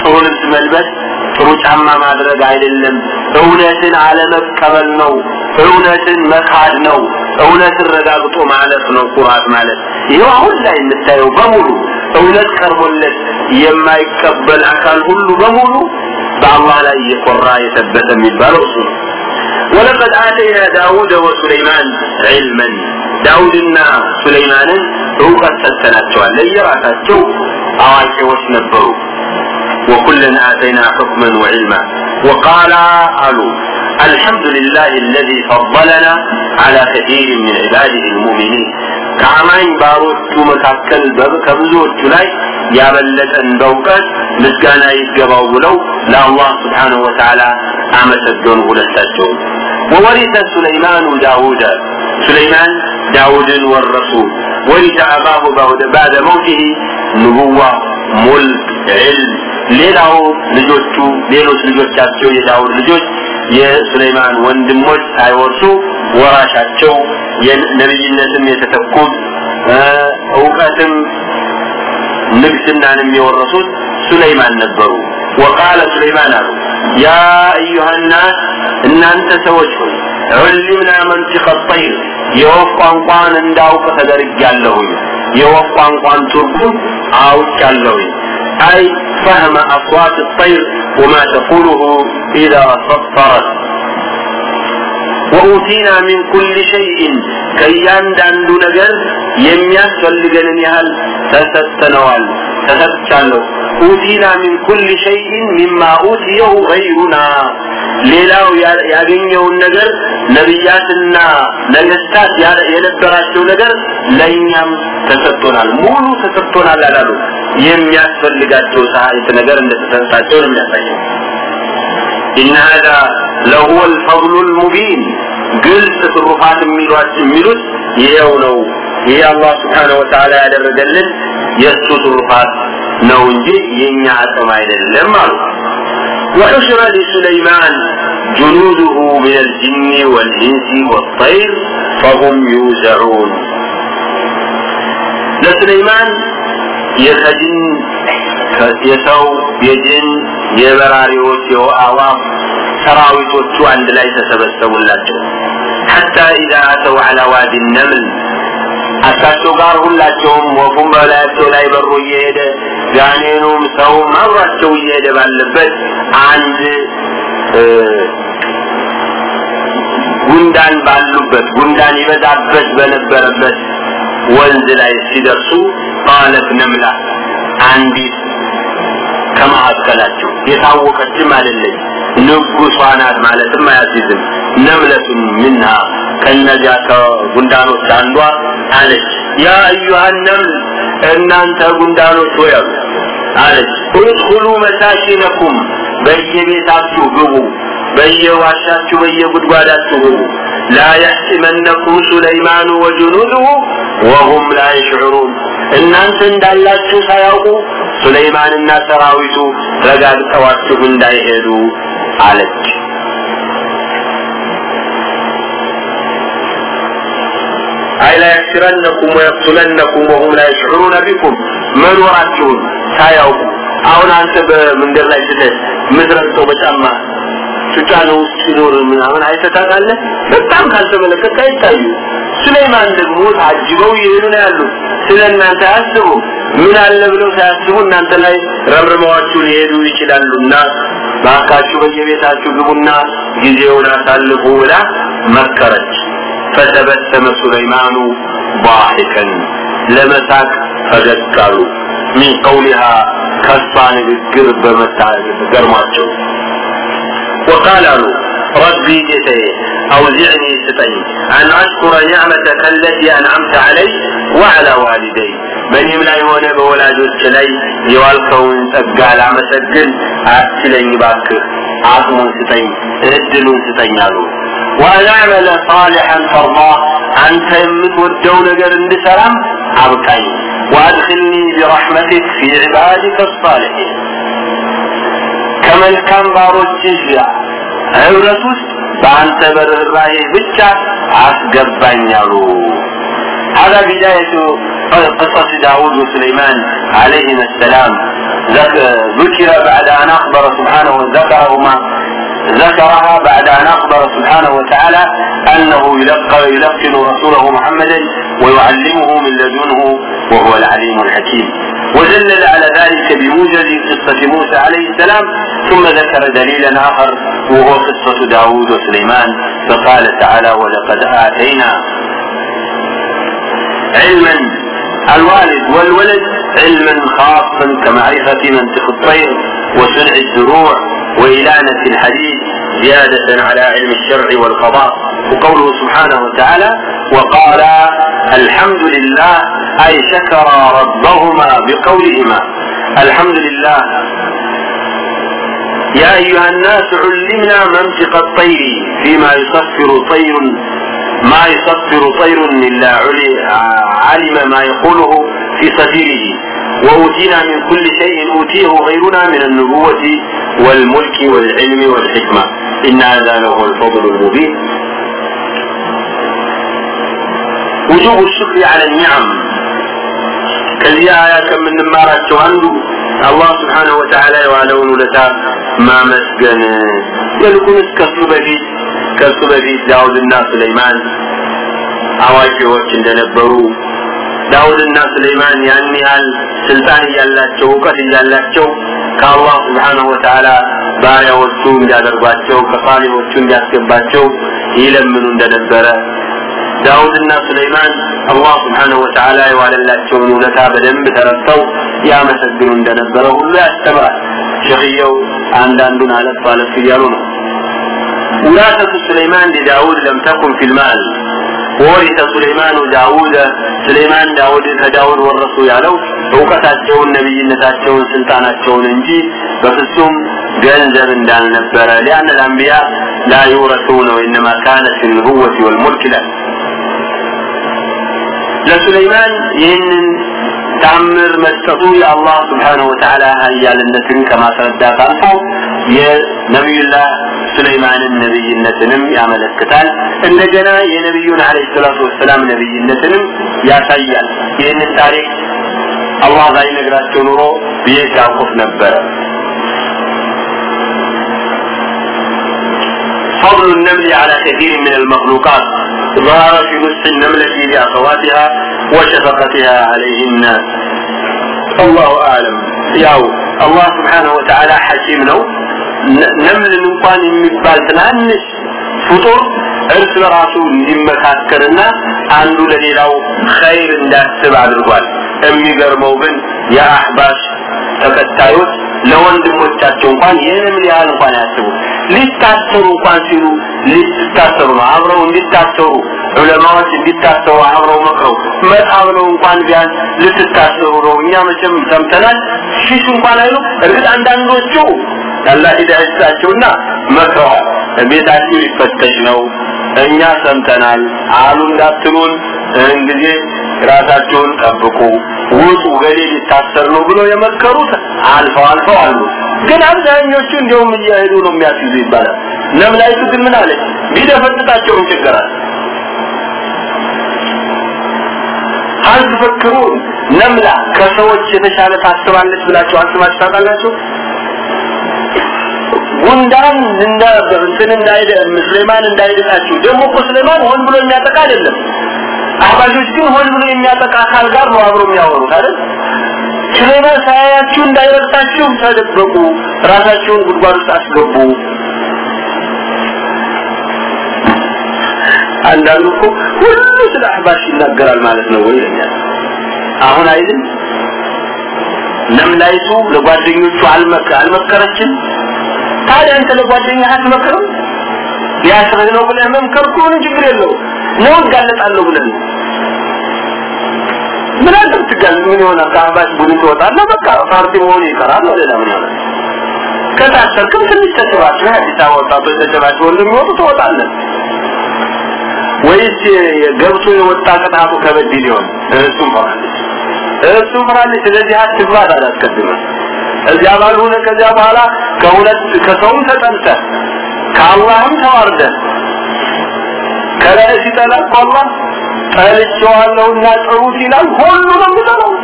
ጥሩ ልብስ መልበስ ጥሩ ጫማ ማድረግ አይደለም እውነትን አለመቀበል ነው እውነትን መካድ ነው እውነትን ረጋግጦ ማለፍ ነው ኩራት ማለት ይሄው አሁን ላይ የምታየው በሙሉ እውነት ቀርቦለት የማይቀበል አካል ሁሉ በሙሉ በአላህ ላይ የኮራ የሰበተ የሚባለው እሱ ነው ولقد آتينا داود وسليمان علما داودنا سليمانا እውቀት ሰጥተናቸዋል ለየራሳቸው አዋቂዎች ነበሩ وكلا آتينا حكما وعلما وقال قالوا الحمد لله الذي فضلنا على كثير من عباده المؤمنين ከአማኝ ባሮቹ መካከል ከብዙዎቹ ላይ ያበለጠን በእውቀት ምስጋና ይገባው ብለው ለአላህ ስብሓንሁ ወተዓላ አመሰገኑ ሁለታቸው። ወወሪተ ሱለይማኑ ዳውደ ሱለይማን ዳውድን ወረሱ። ወሪተ አባሁ ባዕደ መውቲህ ንቡዋ ሙልክ ዕልም። ሌላው ልጆቹ ሌሎች ልጆቻቸው የዳውድ ልጆች የሱለይማን ወንድሞች ሳይወርሱ ወራሻቸው የነብይነትም የተተኩት እውቀትም ንግስናንም የወረሱት ሱለይማን ነበሩ وقال سليمان አሉ يا ايها الناس እናንተ ሰዎች ሆይ علمنا منطق الطير የወፍ ቋንቋን እንዳውቅ ተደርጊያለሁኝ የወፍ ቋንቋን ትርጉም አውቃለሁኝ أي فهم أصوات الطير وما تقوله إذا صفرت ወኡቲና ሚን ኩል ሸይእን ከእያንዳንዱ ነገር የሚያስፈልገንን ያህል ተሰጥተነዋል ተሰጥቻለሁ። ኡቲና ሚን ኩል ሸይእን ሚማ ኡቲየሁ ገይሩና ሌላው ያገኘውን ነገር ነቢያትና ነገስታት የነበራቸው ነገር ለእኛም ተሰጥቶናል ሙሉ ተሰጥቶናል አላሉ። የሚያስፈልጋቸው ሰሀይት ነገር እንደተሰጣቸው ነው የሚያሳየው። إن هذا لهو الفضل المبين ግልጽ ትሩፋት የሚሉት ይሄው ነው ይሄ አላህ Subhanahu Wa Ta'ala ያደረገልን የእሱ ትሩፋት ነው እንጂ የኛ አቅም አይደለም አሉ وحشر لسليمان جنوده من الجن والإنس والطير فهم يوزعون ለሱለይማን የከጅን የሰው የጅን የበራሪዎች የአዋፍ ሰራዊቶቹ አንድ ላይ ተሰበሰቡላቸው። ሐታ ኢዛ አተው ዐላ ዋዲ ነምል አሳቸው ጋር ሁላቸውም ወፉም በላያቸው ላይ በሩ እየሄደ ጋኔኑም ሰው አብሯቸው እየሄደ ባለበት አንድ ጉንዳን ባሉበት ጉንዳን ይበዛበት በነበረበት ወንዝ ላይ ሲደርሱ ቃለት ነምላ አንዲት ከመካከላቸው የታወቀችም አይደለች። ንጉሷ ናት ማለትም አያስይዝም ነምለቱን ምንሃ ከነዚያ ከጉንዳኖች አንዷ አለች። ያ አዩሃ ነምል እናንተ ጉንዳኖች አሉ አለች። ኡድኹሉ መሳኪነኩም በየቤታችሁ ግቡ በየዋሻችሁ በየጉድጓዳችሁ ግቡ። ላ የሕሲመነኩም ሱለይማኑ ወጅኑዱሁ ወሁም ላ ይሽዑሩን እናንተ እንዳላችሁ ሳያውቁ ሱለይማንና ሰራዊቱ ረጋግጠዋችሁ እንዳይሄዱ አለች። አይ ላ ያክስረነኩም ወየቅቱለነኩም ወሁም ላ ቢኩም። መኖራችሁን ሳያውቁ አሁን አንተ በመንገድ ላይ ስትሄድ ምድረሰው በጫማ ጩጫኖ ውስጥ ሲኖር ምናምን አይተታታለህ በጣም ካልተመለከት አይታዩ ሱለይማን ደግሞ ታጅበው ይሄዱ ነው ያሉት። ስለ እናንተ አያስቡ ምን አለ ብለው ሳያስቡ እናንተ ላይ ረምርመዋችሁ ሊሄዱ ይችላሉና ባካችሁ በየቤታችሁ ግቡና ጊዜውን አሳልፉ ብላ መከረች فتبسم سليمان ضاحكا لمساك فذكروا من قولها كسان القرب متى قرماتشو وقال له ربي جتي أوزعني ستي أن أشكر نعمتك التي أنعمت علي وعلى والدي በእኔም ላይ ሆነ በወላጆች ላይ የዋልከውን ጸጋ ላመሰግን አስችለኝ ባክህ አቅሙን ስጠኝ እድሉን ስጠኝ አሉ وأن أعمل صالحا ترضاه أنت يمتودو نجر اندسرام أبقي وأدخلني برحمتك في عبادك الصالحين كمن كان باروتش عبرت ውስጥ በአንተ በርህራሄ ብቻ አስገባኝ አሉ هذا بداية قصص داود وسليمان عليهما السلام. ذكر بعد أن أخبر سبحانه ذكرهما ذكرها بعد أن أخبر سبحانه وتعالى أنه يلقى يلقن رسوله محمدا ويعلمه من لدنه وهو العليم الحكيم. ودلل على ذلك بموجز قصة موسى عليه السلام ثم ذكر دليلا آخر وهو قصة داود وسليمان فقال تعالى ولقد آتينا علما الوالد والولد علما خاصا كمعرفة منطق الطير وصنع الزروع وإلانة الحديث زيادة على علم الشرع والقضاء. وقوله سبحانه وتعالى وقال الحمد لله أي شكر ربهما بقولهما. الحمد لله. يا أيها الناس علمنا منطق الطير فيما يصفر طير ما يصفر طير إلا علم ما يقوله في صدره وأوتينا من كل شيء أوتيه غيرنا من النبوة والملك والعلم والحكمة. إن هذا له الفضل المبين. وجوب الشكر على النعم. كذي كم من نمارة عنده الله سبحانه وتعالى يوالون لتا ما مسجن. يلكون كسر بفيت ከሱ በፊት ዳውድና ሱለይማን አዋቂዎች እንደነበሩ ዳውድና ሱለይማን ያን ያህል ስልጣን እያላቸው እውቀት እያላቸው ከአላህ ስብሓንሁ ወተዓላ ባሪያዎቹ እንዲያደርጓቸው ከፋሊዎቹ እንዲያስገባቸው ይለምኑ እንደነበረ ዳውድና ሱለይማን አላህ ስብሓንሁ ወተዓላ የዋለላቸውን እውነታ በደንብ ተረድተው ያመሰግኑ እንደነበረ ሁሉ ያስተምራል። ሸክየው አንዳንዱን አለፍ አለፍ እያሉ ነው። وراثة سليمان لداود لم تكن في المال ወሪተ ሱሌይማን ዳውድ ሱሌይማን ዳውድ ከዳውድ ወረሱ ያለው እውቀታቸውን ነብይነታቸውን ስልጣናቸውን እንጂ በፍጹም ገንዘብ እንዳልነበረ ሊአን ልአንቢያ ላ ዩረሱነ ወኢነማ ካነት ፊ ልንቡወት ወልሙልክ ለ ለሱሌይማን ይህንን ታምር መስጠቱ የአላህ ስብሓንሁ ወተዓላ ሀያልነትን ከማስረዳት አልፎ የነቢዩላህ ሱለይማንን ነብይነትንም ያመለክታል እንደገና የነቢዩን አለ ሰላቱ ወሰላም ነብይነትንም ያሳያል ይህንን ታሪክ አላህ ባይነግራቸው ኑሮ ቤት ያውቁት ነበረ فضل النمل على كثير من المخلوقات ظهر في نصف النملة لأخواتها وشفقتها عليهن الله أعلم ያው አላህ ስብሓንሁ ወተዓላ ሐኪም ነው ነምልን እንኳን የሚባል ትናንሽ ፍጡር እርስ በራሱ እንዲመካከርና አንዱ ለሌላው ኸይር እንዳስብ አድርጓል። የሚገርመው ግን የአህባሽ ተከታዮች ለወንድሞቻቸው እንኳን ይህንም ያህል እንኳን ያስቡ ሊታሰሩ እንኳን ሲሉ ሊታሰሩ ነው። አብረው እንዲታሰሩ ዑለማዎች እንዲታሰሩ አብረው መክረው መጣ ብለው እንኳን ቢያንስ ልትታሰሩ ነው። እኛ መቼም ሰምተናል። ሽሽ እንኳን አይሉ እርግጥ አንዳንዶቹ ጠላ ሂዳችሁና መክረዋ ቤታችሁ ሊፈተሽ ነው። እኛ ሰምተናል። አሉ እንዳትሉን። እንግዲህ ራሳችሁን ጠብቁ። ውጡ። ገሌ ሊታሰር ነው ብሎ የመከሩት አልፈው አልፈው አሉ። ግን አብዛኞቹ እንዲሁም እያሄዱ ነው የሚያስይዙ ይባላል። ለምላይቱ ግን ምን አለች? ቢደፈጥጣቸውም ችግራል አልተፈክሩን ነምላ ከሰዎች የተሻለ ታስባለች ብላችሁ አስባችሁ ታውቃላችሁ? ጉንዳን እንደ እንትን እንዳይደ ሙስሊማን እንዳይደላችሁ ደግሞ እኮ ሆን ብሎ የሚያጠቃ አይደለም። አህባሾች ግን ሆን ብሎ የሚያጠቃ አካል ጋር ነው አብሮ የሚያወሩት አይደል? ስለማን ሳያያችሁ እንዳይረግጣችሁ ተደበቁ። ራሳችሁን ጉድጓድ ውስጥ አስገቡ። አንዳንዱ እኮ ሁሉ ስለ አህባሽ ይናገራል ማለት ነው ወይ? አሁን አይደል? ነምላይቱ ለጓደኞቹ አልመከ አልመከረችም ታዲያ አንተ ለጓደኛ አትመክርም ቢያስረህ ነው ብለህ መምከር ችግር የለው ነው እጋለጣለሁ ብለህ ነው። ምን ብትጋለጥ? ምን ይሆናል? ከአህባሽ ቡድን ትወጣለህ? በቃ ፓርቲ መሆኑ ይቀራል ሌላ ምን ይሆናል ከታሰርክም ትንሽ ተሰባስበህ አዲስ አበባ ወጣቶች ተሰባስበው እንደሚወጡ ትወጣለህ። ወይስ ገብቶ የወጣ ቅጣቱ ከበድ ሊሆን እሱም ፈራለች እሱም ፈራለች ስለዚህ አትግባ አላስቀድመ እዚያ ባልሆነ ከዚያ በኋላ ከሁለት ከሰውም ተጠልተ ከአላህም ተዋርደ ከላይ ሲጠላቅ አላህ ጠልቼዋለሁና ጥሩት ይላል። ሁሉንም ይጠላል።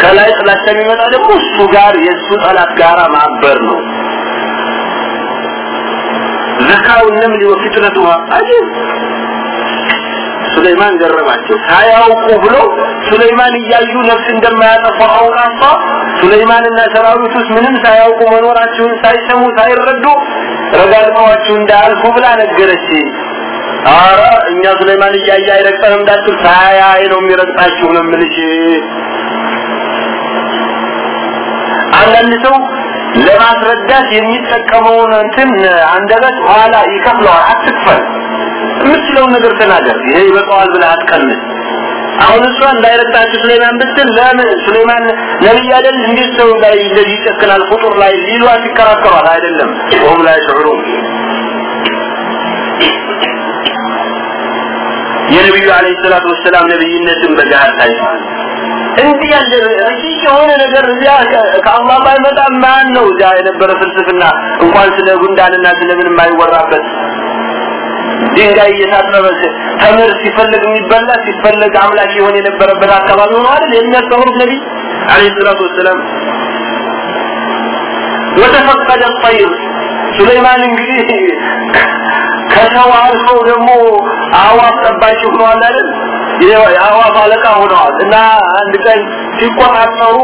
ከላይ ጥላቻ የሚመጣ ደግሞ እሱ ጋር የእሱ ጠላት ጋር ማበር ነው። ዘካውን ነምሊ ወፊጥረቱሃ አጂብ ሱለይማን ገረማቸው። ሳያውቁ ብሎ ሱለይማን እያዩ ነፍስ እንደማያጠፋ አውቃፋ ሱለይማንና ሰራዊት ምንም ሳያውቁ መኖራቸውን ሳይሰሙ ሳይረዱ ረጋግጠዋችሁ እንዳያልፉ ብላ ነገረች። አረ እኛ ሱለይማን እያየ አይረግጠንም እንዳትል ሳያይ ነው የሚረግጣችሁ ነው የምልሽ። አንዳንድ ሰው ለማስረዳት የሚጠቀመውን እንትን አንደበት ኋላ ይከፍለዋል አትክፈል የምትችለውን ነገር ተናገር። ይሄ ይበቃዋል ብለህ አትቀንስ። አሁን እሷ እንዳይረታችሁ ሱሌማን ብትል ለምን? ሱሌማን ነብይ አይደል? እንዴት ሰው ላይ እንደዚህ ይጨክናል? ፍጡር ላይ ሊሏት ይከራከሯል። አይደለም። ወም ላይ ሽዑሩ የነቢዩ አለይሂ ሰላቱ ወሰላም ነብይነትን በጋር ታይቷል። እንዲህ ያለ ረቂቅ የሆነ ነገር እዚያ ከአላህ ባይመጣ ማን ነው እዚያ የነበረ ፍልስፍና? እንኳን ስለ ጉንዳንና ስለምን የማይወራበት ድንጋይ እየታጠበ ተምር ሲፈልግ የሚበላ ሲፈልግ አምላክ ይሆን የነበረበት አካባቢ ሆኖ አይደል? የሚያስተምሩት ነቢ አለይሂ ሰላቱ ወሰላም። ወተፈቀደ ጠይር ሱለይማን እንግዲህ ከሰው አልፈው ደግሞ አዋፍ ጠባቂ ሆነዋል አይደል? የአዋፍ አለቃ ሆነዋል። እና አንድ ቀን ሲቆጣጠሩ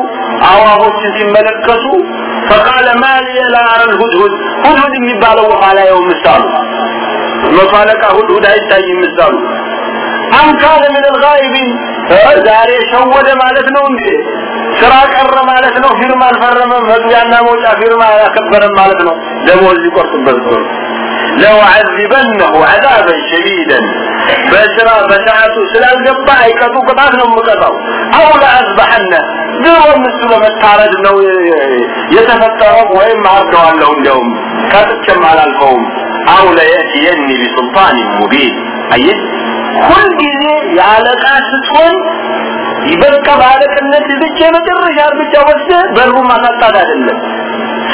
አዋፎችን ሲመለከቱ ፈቃለ ማሊ ላ አረ ልሁድሁድ ሁድሁድ የሚባለው ውሃ ላይ የውም ሳሉ መቶ አለቃ አይታይም እዛሉ አንካለ ምን ልጋይቢ ዛሬ ሸወደ ማለት ነው እንዴ? ስራ ቀረ ማለት ነው? ፊርማ አልፈረመም? መግቢያና መውጫ ፊርማ አላከበረም ማለት ነው? ደሞዝ ሊቆርጥበት ነው። ለውዓዚበነሁ ዓዛበን ሸዲደን። በስራ በሰዓቱ ስላልገባ አይቀጡ ቅጣት ነው የምቀጣው። አው ለአዝባሐነ ድሮም እሱ ለመታረድ ነው የተፈጠረው ወይም አርደዋለሁ እንዲያውም ቀጥቼም አላልፈውም። አው ለየእትየኒ ቢሱልጣን ሙቢን። አየህ ሁልጊዜ የአለቃ ስትሆን ይበቃ ባለቅነት ብቻ የመጨረሻ እርምጃ ወስደ በሩ ማሳጣት አይደለም።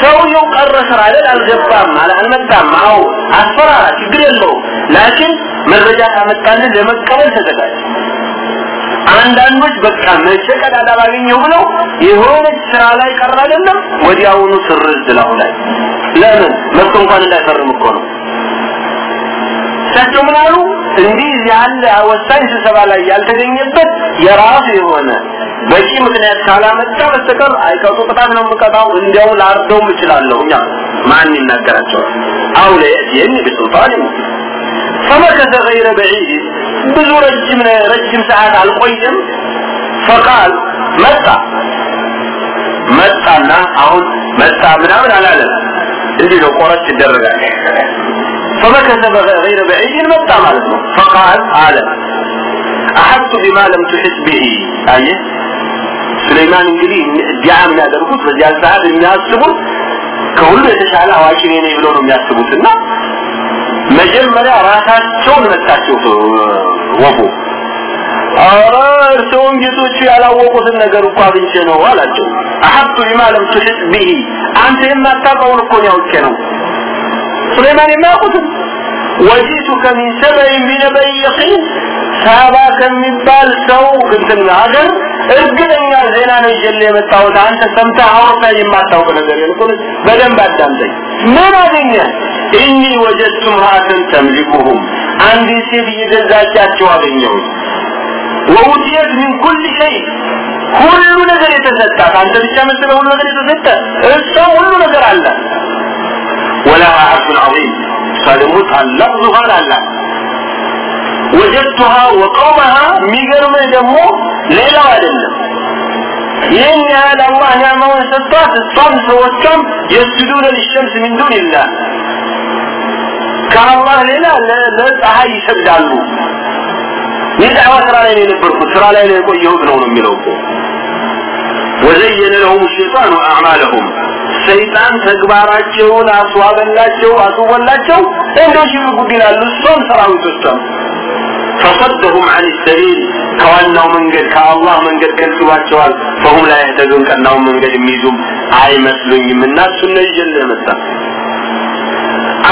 ሰውየው ቀረ ስራ አይደል? አልገባም አልመጣም። አው አስፈራራ ችግር የለው ላኪን መረጃ ካመጣልን ለመቀበል ተዘጋጅ። አንዳንዶች በቃ መቼ ቀዳዳ ባገኘው ብለው የሆነች ስራ ላይ ቀር አይደለም? ወዲያውኑ ስርዝ ላው ላይ። ለምን? መጥቶ እንኳን እንዳይፈርም እኮ ነው እሳቸው ምን አሉ እንዲህ ያለ ወሳኝ ስብሰባ ላይ ያልተገኘበት የራሱ የሆነ በቂ ምክንያት ካላመጣ በስተቀር አይቀጡ ቅጣት ነው የምቀጣው። እንዲያው ላርደውም እችላለሁ። እኛ ማን ይናገራቸዋል አው ለየእቲየኒ ብሱልጣን ፈመከተ ገይረ በዒድ። ብዙ ረጅም ረጅም ሰዓት አልቆይም ፈቃል መጣ። መጣና አሁን መጣ ምናምን አላለም። እንዲህ ነው ቆረች ይደረጋል። فمكث غير بعيد መጣ ማለት ነው فقال አለ أحدت بما لم تحس به አየህ ሱለይማን እንግዲህ ዲያ የሚያደርጉት በዚያ ሰዓት የሚያስቡት ከሁሉ የተሻለ አዋቂ ነኝ ብለው ነው የሚያስቡትና መጀመሪያ ራሳቸውን መታቸው ወፉ አረ እርስዎም ጌቶቹ ያላወቁትን ነገር እኮ አግኝቼ ነው አላቸው አሐብቱ ቢማ ለም ትሕጥ ቢሂ አንተ የማታውቀውን እኮ ያውቄ ነው ሱለይማን የማያውቁትን ወጂቱከ ሚን ሰበይን ቢነበይ የቂን ሳባ ከሚባል ሰው እንትን ሀገር እርግጠኛ ዜና ነው ይዤልህ የመጣሁት። አንተ ሰምተህ አውርተህ የማታውቅ ነገር ይልቁን በደንብ አዳምጠኝ። ምን አገኘ? ኢኒ ወጀድቱ ምራአትን ተምሊኩሁም አንዲት ሴት እየገዛቻቸው አገኘሁኝ። ወውትየት ሚን ኩል ሸይ ሁሉ ነገር የተሰጣት አንተ ብቻ መሰለህ ሁሉ ነገር የተሰጠ እሷ ሁሉ ነገር አላት ዐዚም። እሷ ደግሞ ታላቅ ዙፋን አላት ወጀድቱሃ ወቀውመሃ የሚገርምህ ደግሞ ሌላው አይደለም። ይህን ያህል አላህ ኒዕማውን ሰጥቷት እሷም ሰዎቿም የስጁዱነ ሊሸምስ ሚን ዱንላህ ከአላህ ሌላ ለፀሐይ ይሰግዳሉ። የዳዕዋ ስራ ላይ ነው የነበርኩት። ስራ ላይ ነው የቆየሁት ነው የሚለው እኮ ወዘየነ ለሁም ሸይጣኑ አዕማለሁም ሰይጣን ተግባራቸውን አስዋበላቸው አስወላቸው እንደው ሽር ጉድ ይላሉ እሷም ሰራዊቶቿም فصدهم عن السبيل ከዋናው መንገድ ከአላህ መንገድ ከልክሏቸዋል فهم لا يهتدون ቀናው መንገድ የሚይዙም አይመስሉኝም እና እሱን ነው ይዤልህ መጣ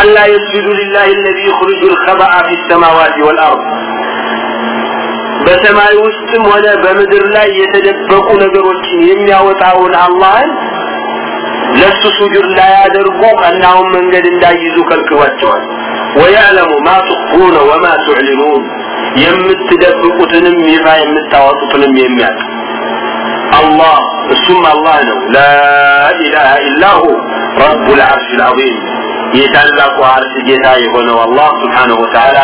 ألا يسجدوا لله الذي يخرج الخبأ في السماوات والأرض በሰማይ ውስጥም ሆነ በምድር ላይ የተደበቁ ነገሮችን የሚያወጣውን አላህን ለሱ ሱጁድ ላያደርጉ ቀናውን መንገድ እንዳይዙ ከልክሏቸዋል። ወያዕለሙ ማ ትኹነ ወማ ትዕሊኑን የምትደብቁትንም ይፋ የምታወጡትንም የሚያውቅ አላህ እሱም አላህ ነው። ላኢላሃ ኢላሁ ረቡ ልዓርሽ ልዓዚም የታላቁ አርሽ ጌታ የሆነው አላህ ስብሓነሁ ወተዓላ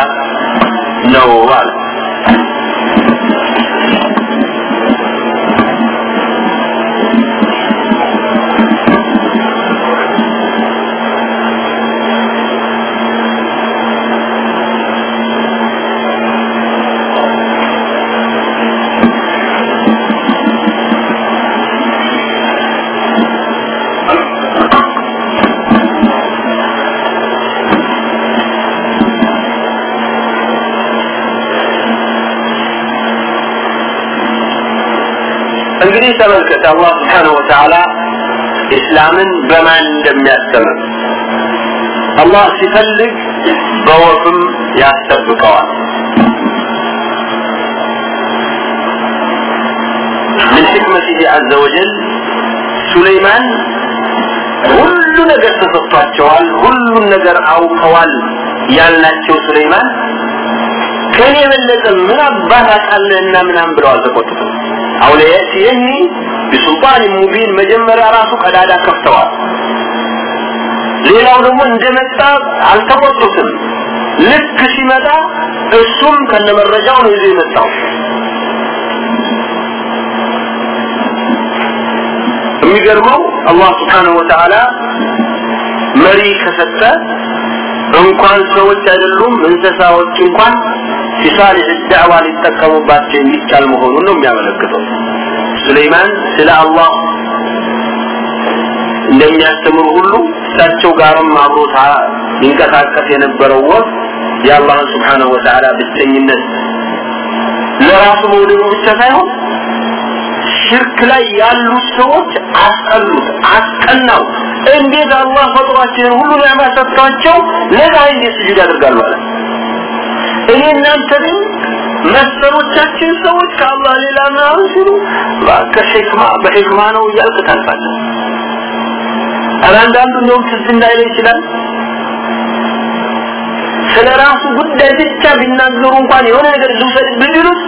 ነው ማለት ተመልከት አላህ ስብሓነሁ ወተዓላ ኢስላምን በማን እንደሚያስተምር አላህ ሲፈልግ በወፍም ያስጠብቀዋል من حكمته عز وجل سليمان ሁሉ ነገር ተሰጥቷቸዋል ሁሉን ነገር አውቀዋል ያልናቸው ሱለይማን ከኔ የበለጠ ምን አባት አቃለህና ምናምን ብለው አልተቆጡትም አው ለየእቲየኒ ቢሱልጣን ሙቢን መጀመሪያ ራሱ ቀዳዳ ከፍተዋል። ሌላው ደግሞ እንደመጣ አልተቆጡትም ልክ ሲመጣ እሱም ከነመረጃው ነው ይዞ የመጣው። የሚገርመው አላህ ስብሓንሁ ወተዓላ መሪ ከሰጠ እንኳን ሰዎች አይደሉም እንስሳዎች እንኳን ፊሳሊህ ዳዕዋ ሊጠቀሙባቸው የሚቻል መሆኑን ነው የሚያመለክተው ሱለይማን ስለ አላህ እንደሚያስተምሩ ሁሉ እሳቸው ጋርም አብሮታ ይንቀሳቀስ የነበረው ወፍ የአላህን ስብሓንሁ ወተዓላ ብቸኝነት ለራሱ መውደዱ ብቻ ሳይሆን ሽርክ ላይ ያሉ ሰዎች አስጠሉት አስቀናው እንዴት አላህ ፈጥሯችንን ሁሉ ኒዕማ ሰጥቷቸው ለዛ እንዴት ስጁድ ያደርጋሉ አለ። እኔ እናንተ ግን መሰሎቻችን ሰዎች ከአላህ ሌላ ምናምን ሲሉ ከሕክማ በሕክማ ነው እያልክ አንዳንዱ እንደውም ትዝ እንዳይለ ይችላል። ስለ ጉዳይ ብቻ ቢናገሩ እንኳን የሆነ ነገር ልውሰድ ቢሉት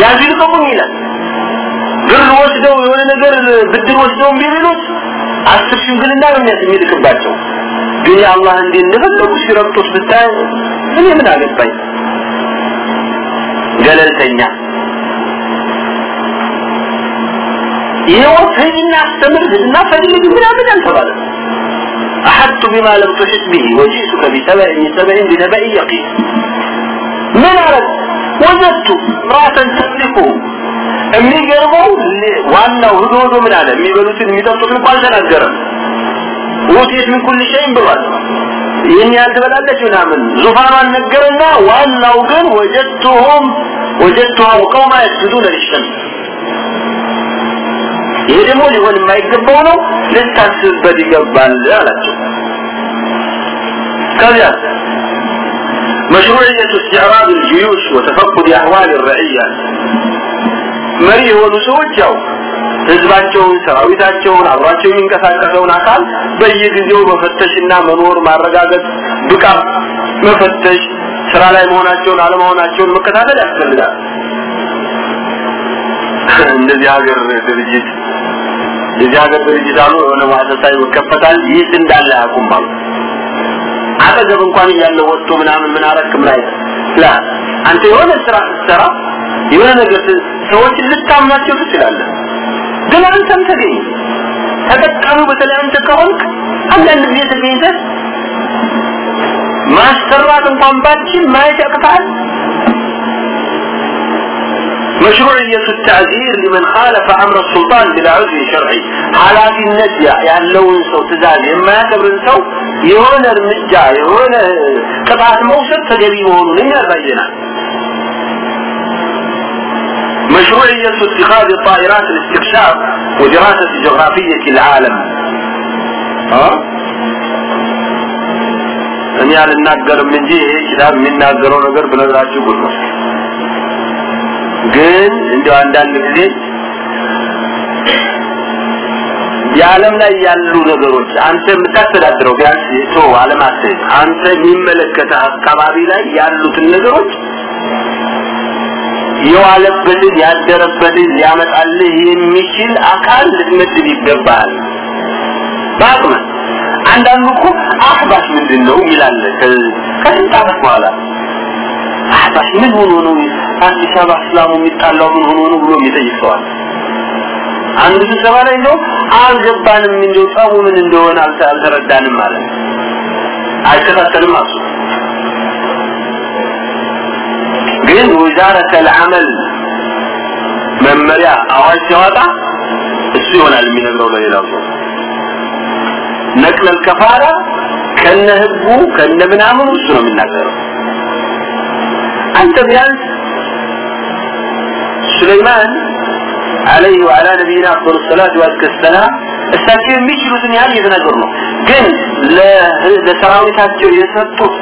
ያዙ ይልቀቁኝ ይላል። ብር ወስደው የሆነ ነገር ብድር ወስደው ቢሉት አስር ሽምግልና ነው የሚልክባቸው ግን የአላህ እንዴ እንደፈለጉ ሲረግጡት ብታይ እኔ ምን አገባኝ ገለልተኛ ይኸው ሂድና አስተምር ሂድና ፈልግ ምናምን አልተባለም أحدت بما لم تحط به وجئتك بسبع من سبع بنبأ يقين من أرد وجدت امرأة تملكه የሚገርመው ዋናው ህዶ ህዶ ምን አለ የሚበሉትን የሚጠጡትን እንኳን አልተናገረም ውጤት ምን ኩል ሸይን ብሏል ይህን ያህል ትበላለች ምናምን ዙፋኗን ነገርና ዋናው ግን ወጀድቱሁም ወጀድቱሃው ቀውማ የስጁዱነ ሊሸምስ ይሄ ደግሞ ሊሆን የማይገባው ነው ልታስብበት ይገባል አላቸው ከዚያ مشروعية استعراض الجيوش وتفقد أحوال الرعية መሪ የሆኑ ሰዎች ያው ህዝባቸውን ሰራዊታቸውን አብሯቸው የሚንቀሳቀሰውን አካል በየጊዜው መፈተሽና መኖር ማረጋገጥ ብቃት መፈተሽ ስራ ላይ መሆናቸውን አለመሆናቸውን መከታተል ያስፈልጋል። እንደዚህ ሀገር ድርጅት የዚህ ሀገር ድርጅት አሉ የሆነ ማሰሳ ይከፈታል። ይህ እንዳለ ያቁም አሉ። አጠገብ እንኳን ያለ ወጥቶ ምናምን ምን አረክ ምን ላ አንተ የሆነ ስራ ስትሰራ የሆነ ነገር ሰዎችን ልታምናቸው ትችላለህ ግን አንተም ተገኝ ተጠቃሚው በተለይ አንተ ከሆንክ አንዳንድ ጊዜ ተገኝተህ ማሰራት እንኳን ባትችል ማየት ያቅታል مشروعية التعذير لمن خالف أمر السلطان بلا عذر شرعي حالات النجية ያለውን ሰው ትእዛዝ የማያከብርን ሰው የሆነ እርምጃ የሆነ ቅጣት መውሰድ ተገቢ መሆኑን ያሳየናል مشروعية اتخاذ طائرات الاستكشاف ودراسة جغرافية العالم ها እኔ አልናገርም እንጂ ይሄ ኪታብ የሚናገረው ነገር ብነግራችሁ ጉድ ነው ግን እንደው አንዳንድ ጊዜ የዓለም ላይ ያሉ ነገሮች አንተ የምታስተዳድረው ቢያንስ ቶ አለማሰብ አንተ የሚመለከተ አካባቢ ላይ ያሉትን ነገሮች የዋለበትን ያደረበትን ሊያመጣልህ የሚችል አካል ልትመድብ ይገባል። በአቅመ አንዳንዱ እኮ አህባሽ ምንድን ነው ይላል። ከስንት ዓመት በኋላ አህባሽ ምን ሆኖ ነው አዲስ አበባ እስላሙ የሚጣላው ምን ሆኖ ነው ብሎ የሚጠይቅ አንድ ስብሰባ ላይ እንደው አልገባንም እንደው ጸቡ ምን እንደሆነ አልተረዳንም ማለት አይከታተልም አሱ ግን ወዛረት العمل መመሪያ አዋጅ ሲያወጣ እሱ ይሆናል የሚነግረው ለሌላው ሰው ነቅለል ከፋራ ከነ ህጉ ከነ ምናምኑ እሱ ነው የሚናገረው አንተ ቢያንስ ሱለይማን عليه وعلى نبينا افضل الصلاه وازكى السلام እሳቸው የሚችሉትን ያህል እየተናገሩ ነው ግን ለሰራዊታቸው የሰጡት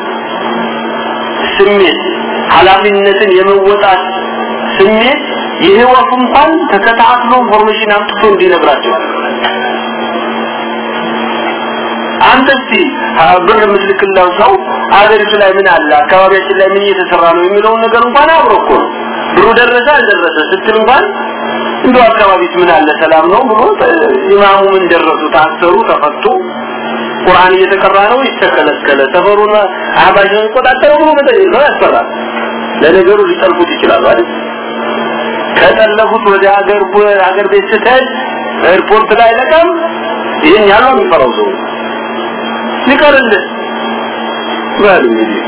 ስሜት ኃላፊነትን የመወጣት ስሜት ይሄ ወፍ እንኳን ተከታትሎ ኢንፎርሜሽን አምጥቶ እንዲነግራቸው። አንተ እስቲ ብር የምትልክለው ሰው አገሪቱ ላይ ምን አለ? አካባቢያችን ላይ ምን እየተሰራ ነው የሚለውን ነገር እንኳን አብሮ ብሩ ደረሰ አልደረሰ ስትል እንኳን እንደው አካባቢው ምን አለ? ሰላም ነው ብሎ ኢማሙ ምን ደረሱ? ታሰሩ ተፈቱ። ቁርአን እየተቀራ ነው የተከለከለ ሰፈሩን አህባሽን ቆጣጠሩ ብሎ መጠየቅ ነው ያስፈራል ለነገሩ ሊጠልፉት ይችላሉ አይደል ከጠለፉት ወደ ሀገር ሀገር ቤት ስትሄድ ኤርፖርት ላይ ለቀም ይህን ያለው የሚፈራው ሰው ሊቀርልህ ባሉ እንግዲህ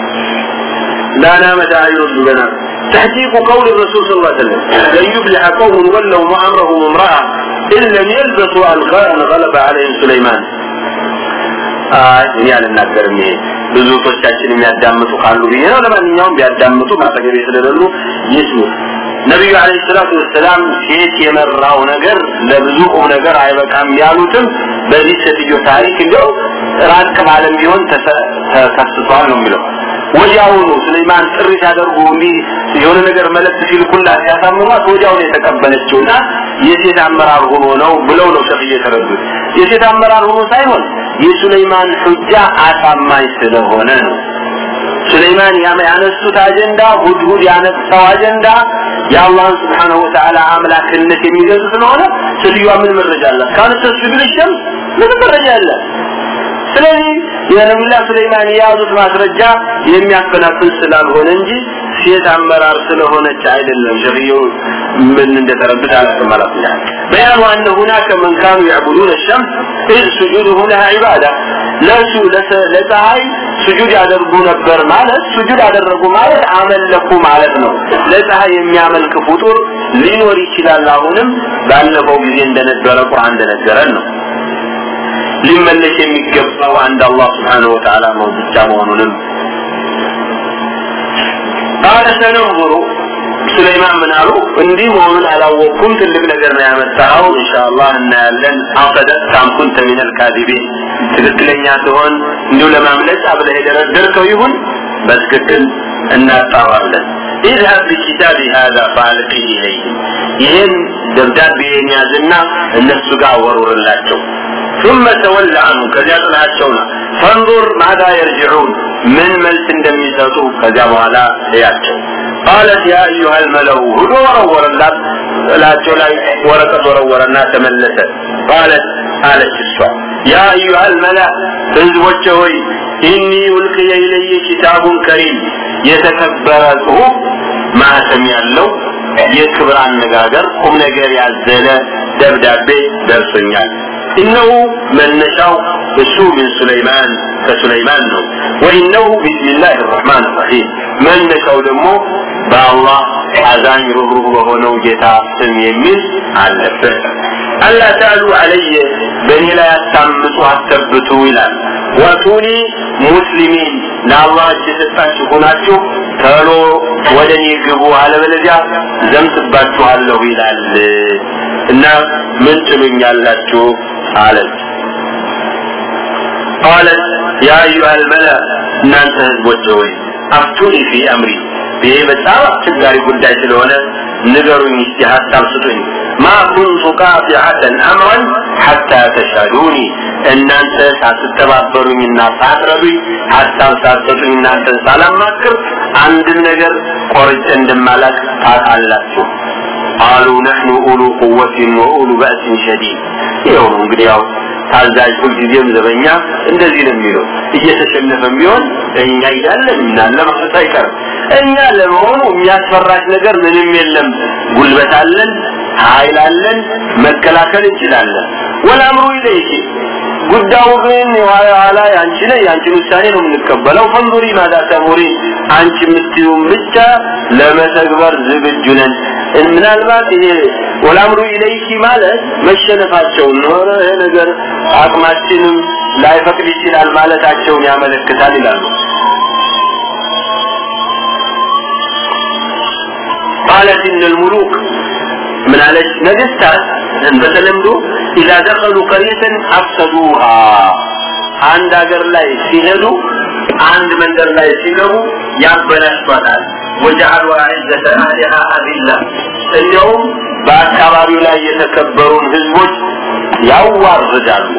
ላና መዳይሩን لنا تحقيق قول الرسول صلى الله عليه وسلم لن يفلح قوم ولوا امرهم امراه ان لم يلبسوا الغاء غلب عليهم سليمان እኔ አልናገርም። ብዙ ቶቻችን የሚያዳምጡ ካሉ ብዬ ነው። ለማንኛውም ቢያዳምጡ ማጠገቤ ስለሌሉ ይስሙ። ነቢዩ አለይሂ ሰላቱ ወሰላም ሴት የመራው ነገር ለብዙ ቁም ነገር አይበቃም ያሉትም በዚህ ሴትዮ ታሪክ እንደው ራቅ ባለም ቢሆን ተከስቷል ነው የሚለው። ወዲያውኑ ሱለይማን ጥሪ ሲያደርጉ እንዲህ የሆነ ነገር መልእክት ሲልኩላት ሲያሳምኗት ወዲያውኑ የተቀበለችውና የሴት አመራር ሆኖ ነው ብለው ነው ሸፍ እየተረዱት። የሴት አመራር ሆኖ ሳይሆን የሱለይማን ሁጃ አሳማኝ ስለሆነ ነው። ሱለይማን ያነሱት አጀንዳ ሁድሁድ ያነሳው አጀንዳ የአላህን ስብሓነሁ ወተዓላ አምላክነት የሚገልጽ ስለሆነ ሴትዮዋ ምን መረጃ አላት? ካነሰሱ ብልሽም ምን መረጃ አላት ስለዚህ የነቢዩላህ ሱለይማን የያዙት ማስረጃ የሚያፈናፍን ስላልሆነ እንጂ ሴት አመራር ስለሆነች አይደለም ሸሪው ምን እንደተረዱት አላውቅም ማለት ነው بيان أن هناك من كانوا يعبدون الشمس إذ سجوده لها عبادة ለሱ ለፀሐይ ስጁድ ያደርጉ ነበር ማለት ስጁድ ያደረጉ ማለት አመለኩ ማለት ነው ለፀሐይ የሚያመልክ ፍጡር ሊኖር ይችላል አሁንም ባለፈው ጊዜ እንደነበረ ቁርአን እንደነገረን ነው ሊመለስ የሚገባው አንድ አላህ Subhanahu Wa Ta'ala ነው ብቻ መሆኑንም قال سننظر ሱለይማን ምን አሉ እንዲህ መሆኑን አላወቅኩም ትልቅ ነገር ነው ያመጣው ኢንሻአላህ እናያለን አፈደታም ኩንተ ሚነል ካዚቢን ትክክለኛ ሲሆን እንዲሁ ለማምለጥ አብለህ የደረደርከው ይሁን በትክክል እናጣራለን اذهب بكتابي هذا فالقه إليه ይህን ደብዳቤን ያዝና እነሱ ጋር ወርውርላቸው ثم تولى عنه ከዚያ ጥላቸውና فانظر ماذا يرجعون ምን መልስ እንደሚሰጡ ከዚያ በኋላ እያቸው ቃለት ያ አዩሃል መለው ሁዶ ወረወረላት ጥላቸው ላይ ወረቀት ወረወረና ተመለሰ ቃለት አለች እሷ ያ አዩሃል መላ ህዝቦቼ ሆይ ኢኒ ውልቅየ ኢለየ ኪታቡን ከሪም የተከበረ ጽሁፍ ማህተም ያለው የክብር አነጋገር ቁም ነገር ያዘለ ደብዳቤ ደርሶኛል። إنه መነሻው እሱ من سليمان ከሱለይማን ነው وإنه بسم الله الرحمن الرحيم መነሻው ደግሞ በአላህ አዛኝ ሩህሩህ በሆነው ጌታ ስም የሚል አለበት አላ ታሉ አለየ በእኔ ላይ አታምፁ አተብቱ ይላል ወቱኒ ሙስሊሚን ለአላህ እጅ የሰጣችሁ ሆናችሁ ተሎ ወደ እኔ ግቡ አለበለዚያ ዘምትባችኋለሁ ይላል እና ምን ትሉኛላችሁ አለን ቃለት ያ አዩሃ ልመላ እናንተ ህዝቦች ሆይ አፍቱኒ ፊ አምሪ። ይሄ በጣም አስቸጋሪ ጉዳይ ስለሆነ ንገሩኝ እስቲ ሀሳብ ስጡኝ። ማ ኩንቱ ቃጢዓተን አምረን ሐታ ተሻዱኒ እናንተ ሳትተባበሩኝና ሳትረዱኝ ሀሳብ ሳትሰጡኝ እናንተን ሳላማክር አንድን ነገር ቆርጬ እንደማላቅ ታውቃላችሁ። ቃሉ ነሕኑ ኡሉ ቁወትን ወኡሉ በእስን ሸዲድ። ይኸው ነው እንግዲህ ያው ታዛዥ ሁልጊዜም ዘበኛ እንደዚህ ነው የሚለው። እየተሸነፈም ቢሆን እኛ እያለን ምናለ ማለት አይቀርም። እኛ ለመሆኑ የሚያስፈራሽ ነገር ምንም የለም። ጉልበት አለን ኃይል አለን መከላከል እንችላለን። ወላምሩ ኢለይኪ ጉዳዩ ግን የኋላ ኋላ ያንቺ ነው ያንቺን ውሳኔ ነው የምንቀበለው። ፈንዙሪ ማዳ ተሙሪ አንቺ የምትዩን ብቻ ለመተግበር ዝግጁ ነን ምናልባት ይሄ ወላምሩ ኢለይኪ ማለት መሸነፋቸውን ኖረ ይሄ ነገር አቅማችንም ላይፈቅድ ይችላል ማለታቸውን ያመለክታል ይላሉ قالت ان الملوك من على ነገስታት በተለምዶ إذا دخلوا قرية أفسدوها አንድ ሀገር ላይ ሲሄዱ አንድ መንደር ላይ ሲገቡ ያበላሽቷታል ወጀዐሉ አዕዘተ አህሊሃ አዚላ እንዲያውም በአካባቢው ላይ የተከበሩን ህዝቦች ያዋርዳሉ።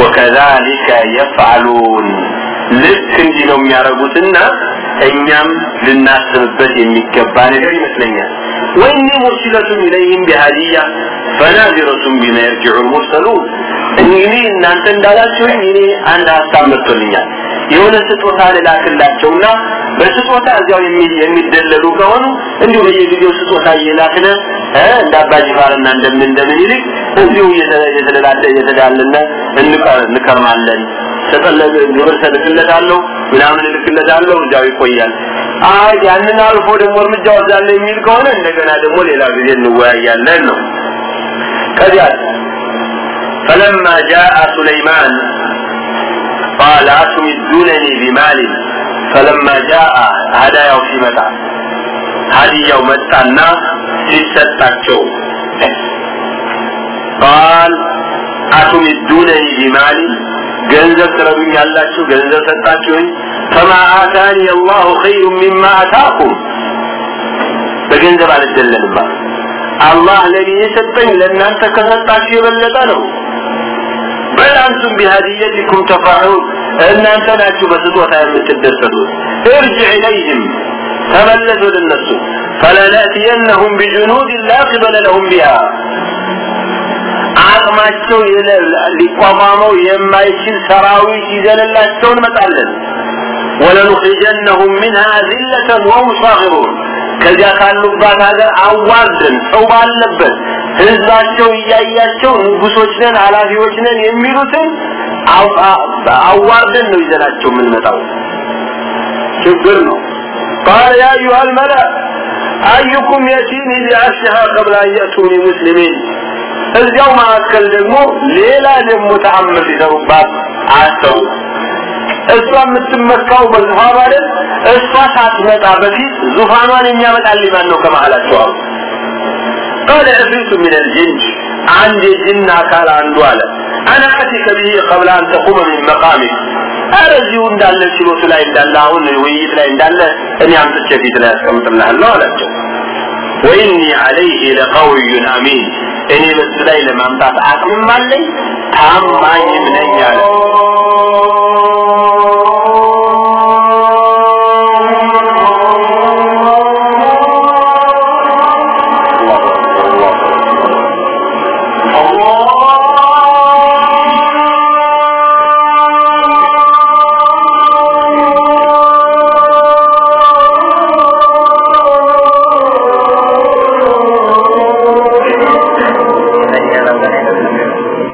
ወከዛሊከ የፍዓሉን ልክ እንዲህ ነው የሚያደርጉትና እኛም ልናስብበት የሚገባ ነገር ይመስለኛል። ወይኒ ሙርሲለቱን ኢለይህም ቢሃዲያ ፈናዚረቱን ቢማ የርጅዑ ልሙርሰሉን። እንግዲህ እናንተ እንዳላችሁኝ እኔ አንድ ሀሳብ መጥቶልኛል። የሆነ ስጦታ ልላክላቸውና በስጦታ እዚያው የሚደለሉ ከሆኑ እንዲሁ በየጊዜው ስጦታ እየላክነ እንደ አባ ጅፋርና እንደምን እንደምን ይልቅ እዚሁ እየተደላለ እየተዳለነ እንከርማለን ተጠለቀ ግብር ተልክለታለሁ ምናምን እልክለታለሁ እዚያው ይቆያል አይ ያንን አልፎ ደግሞ እርምጃ ወዛለ የሚል ከሆነ እንደገና ደግሞ ሌላ ጊዜ እንወያያለን ነው ከዚያ فلما جاء سليمان قال أتمدونني بمال ፈለማ ጃአ ሀዳያው ሲመጣ ሀዲያው መጣና ሲሰጣቸው ቃል አቱሚዱነኒ ቢማሊ ገንዘብ ትረዱኛላችሁ ገንዘብ ሰጣችሁኝ። ፈማ አታኒ አላሁ ኸይሩ ሚማ አታኩም። በገንዘብ አልደለንማ። አላህ ለኔ የሰጠኝ ለእናንተ ከሰጣችሁ የበለጠ ነው። በል አንቱም ተፋዑን። እናንተ ናችሁ በስጦታ የምትደሰቱት ارجع إليهم ተመለሱ ለነሱ فلنأتينهم بجنود لا قبل لهم بها አቅማቸው ሊቋቋመው የማይችል ሰራዊት ይዘንላቸው እንመጣለን ولنخرجنهم منها ذلة وهم صاغرون ከዚያ ካሉባት ሀገር አዋርደን ሰው ባለበት ህዝባቸው እያያቸው ንጉሶች ነን ኃላፊዎች ነን የሚሉትን አዋርደን ነው ይዘናቸው የምንመጣው። ችግር ነው። قال يا أيها الملأ أيكم يأتيني بعرشها قبل أن يأتوني እዚያው መካከል ደግሞ ሌላ ደግሞ ተአምር ይሰሩባት አሰቡ እሷ የምትመካው በዙፋኑ አይደል? እሷ ሳትመጣ በፊት ዙፋኗን የሚያመጣል ማን ነው ከመሀላቸው አሉ። ቃለ እፍሪቱ ሚነል ጅን አንድ የጅን አካል አንዱ አለ። አና አቲከ ብሂ ቀብለ አን ተቁመ ሚን መቃሚክ አረ እዚሁ እንዳለ ችሎቱ ላይ እንዳለ አሁን ውይይት ላይ እንዳለ እኔ አምጥቼ ፊት ላይ ያስቀምጥልሃለሁ አላቸው ወኢኒ አለይህ ለቀውዩን አሚን እኔ በሱ ላይ ለማምጣት አቅምም አለኝ ታማኝም ነኝ አለ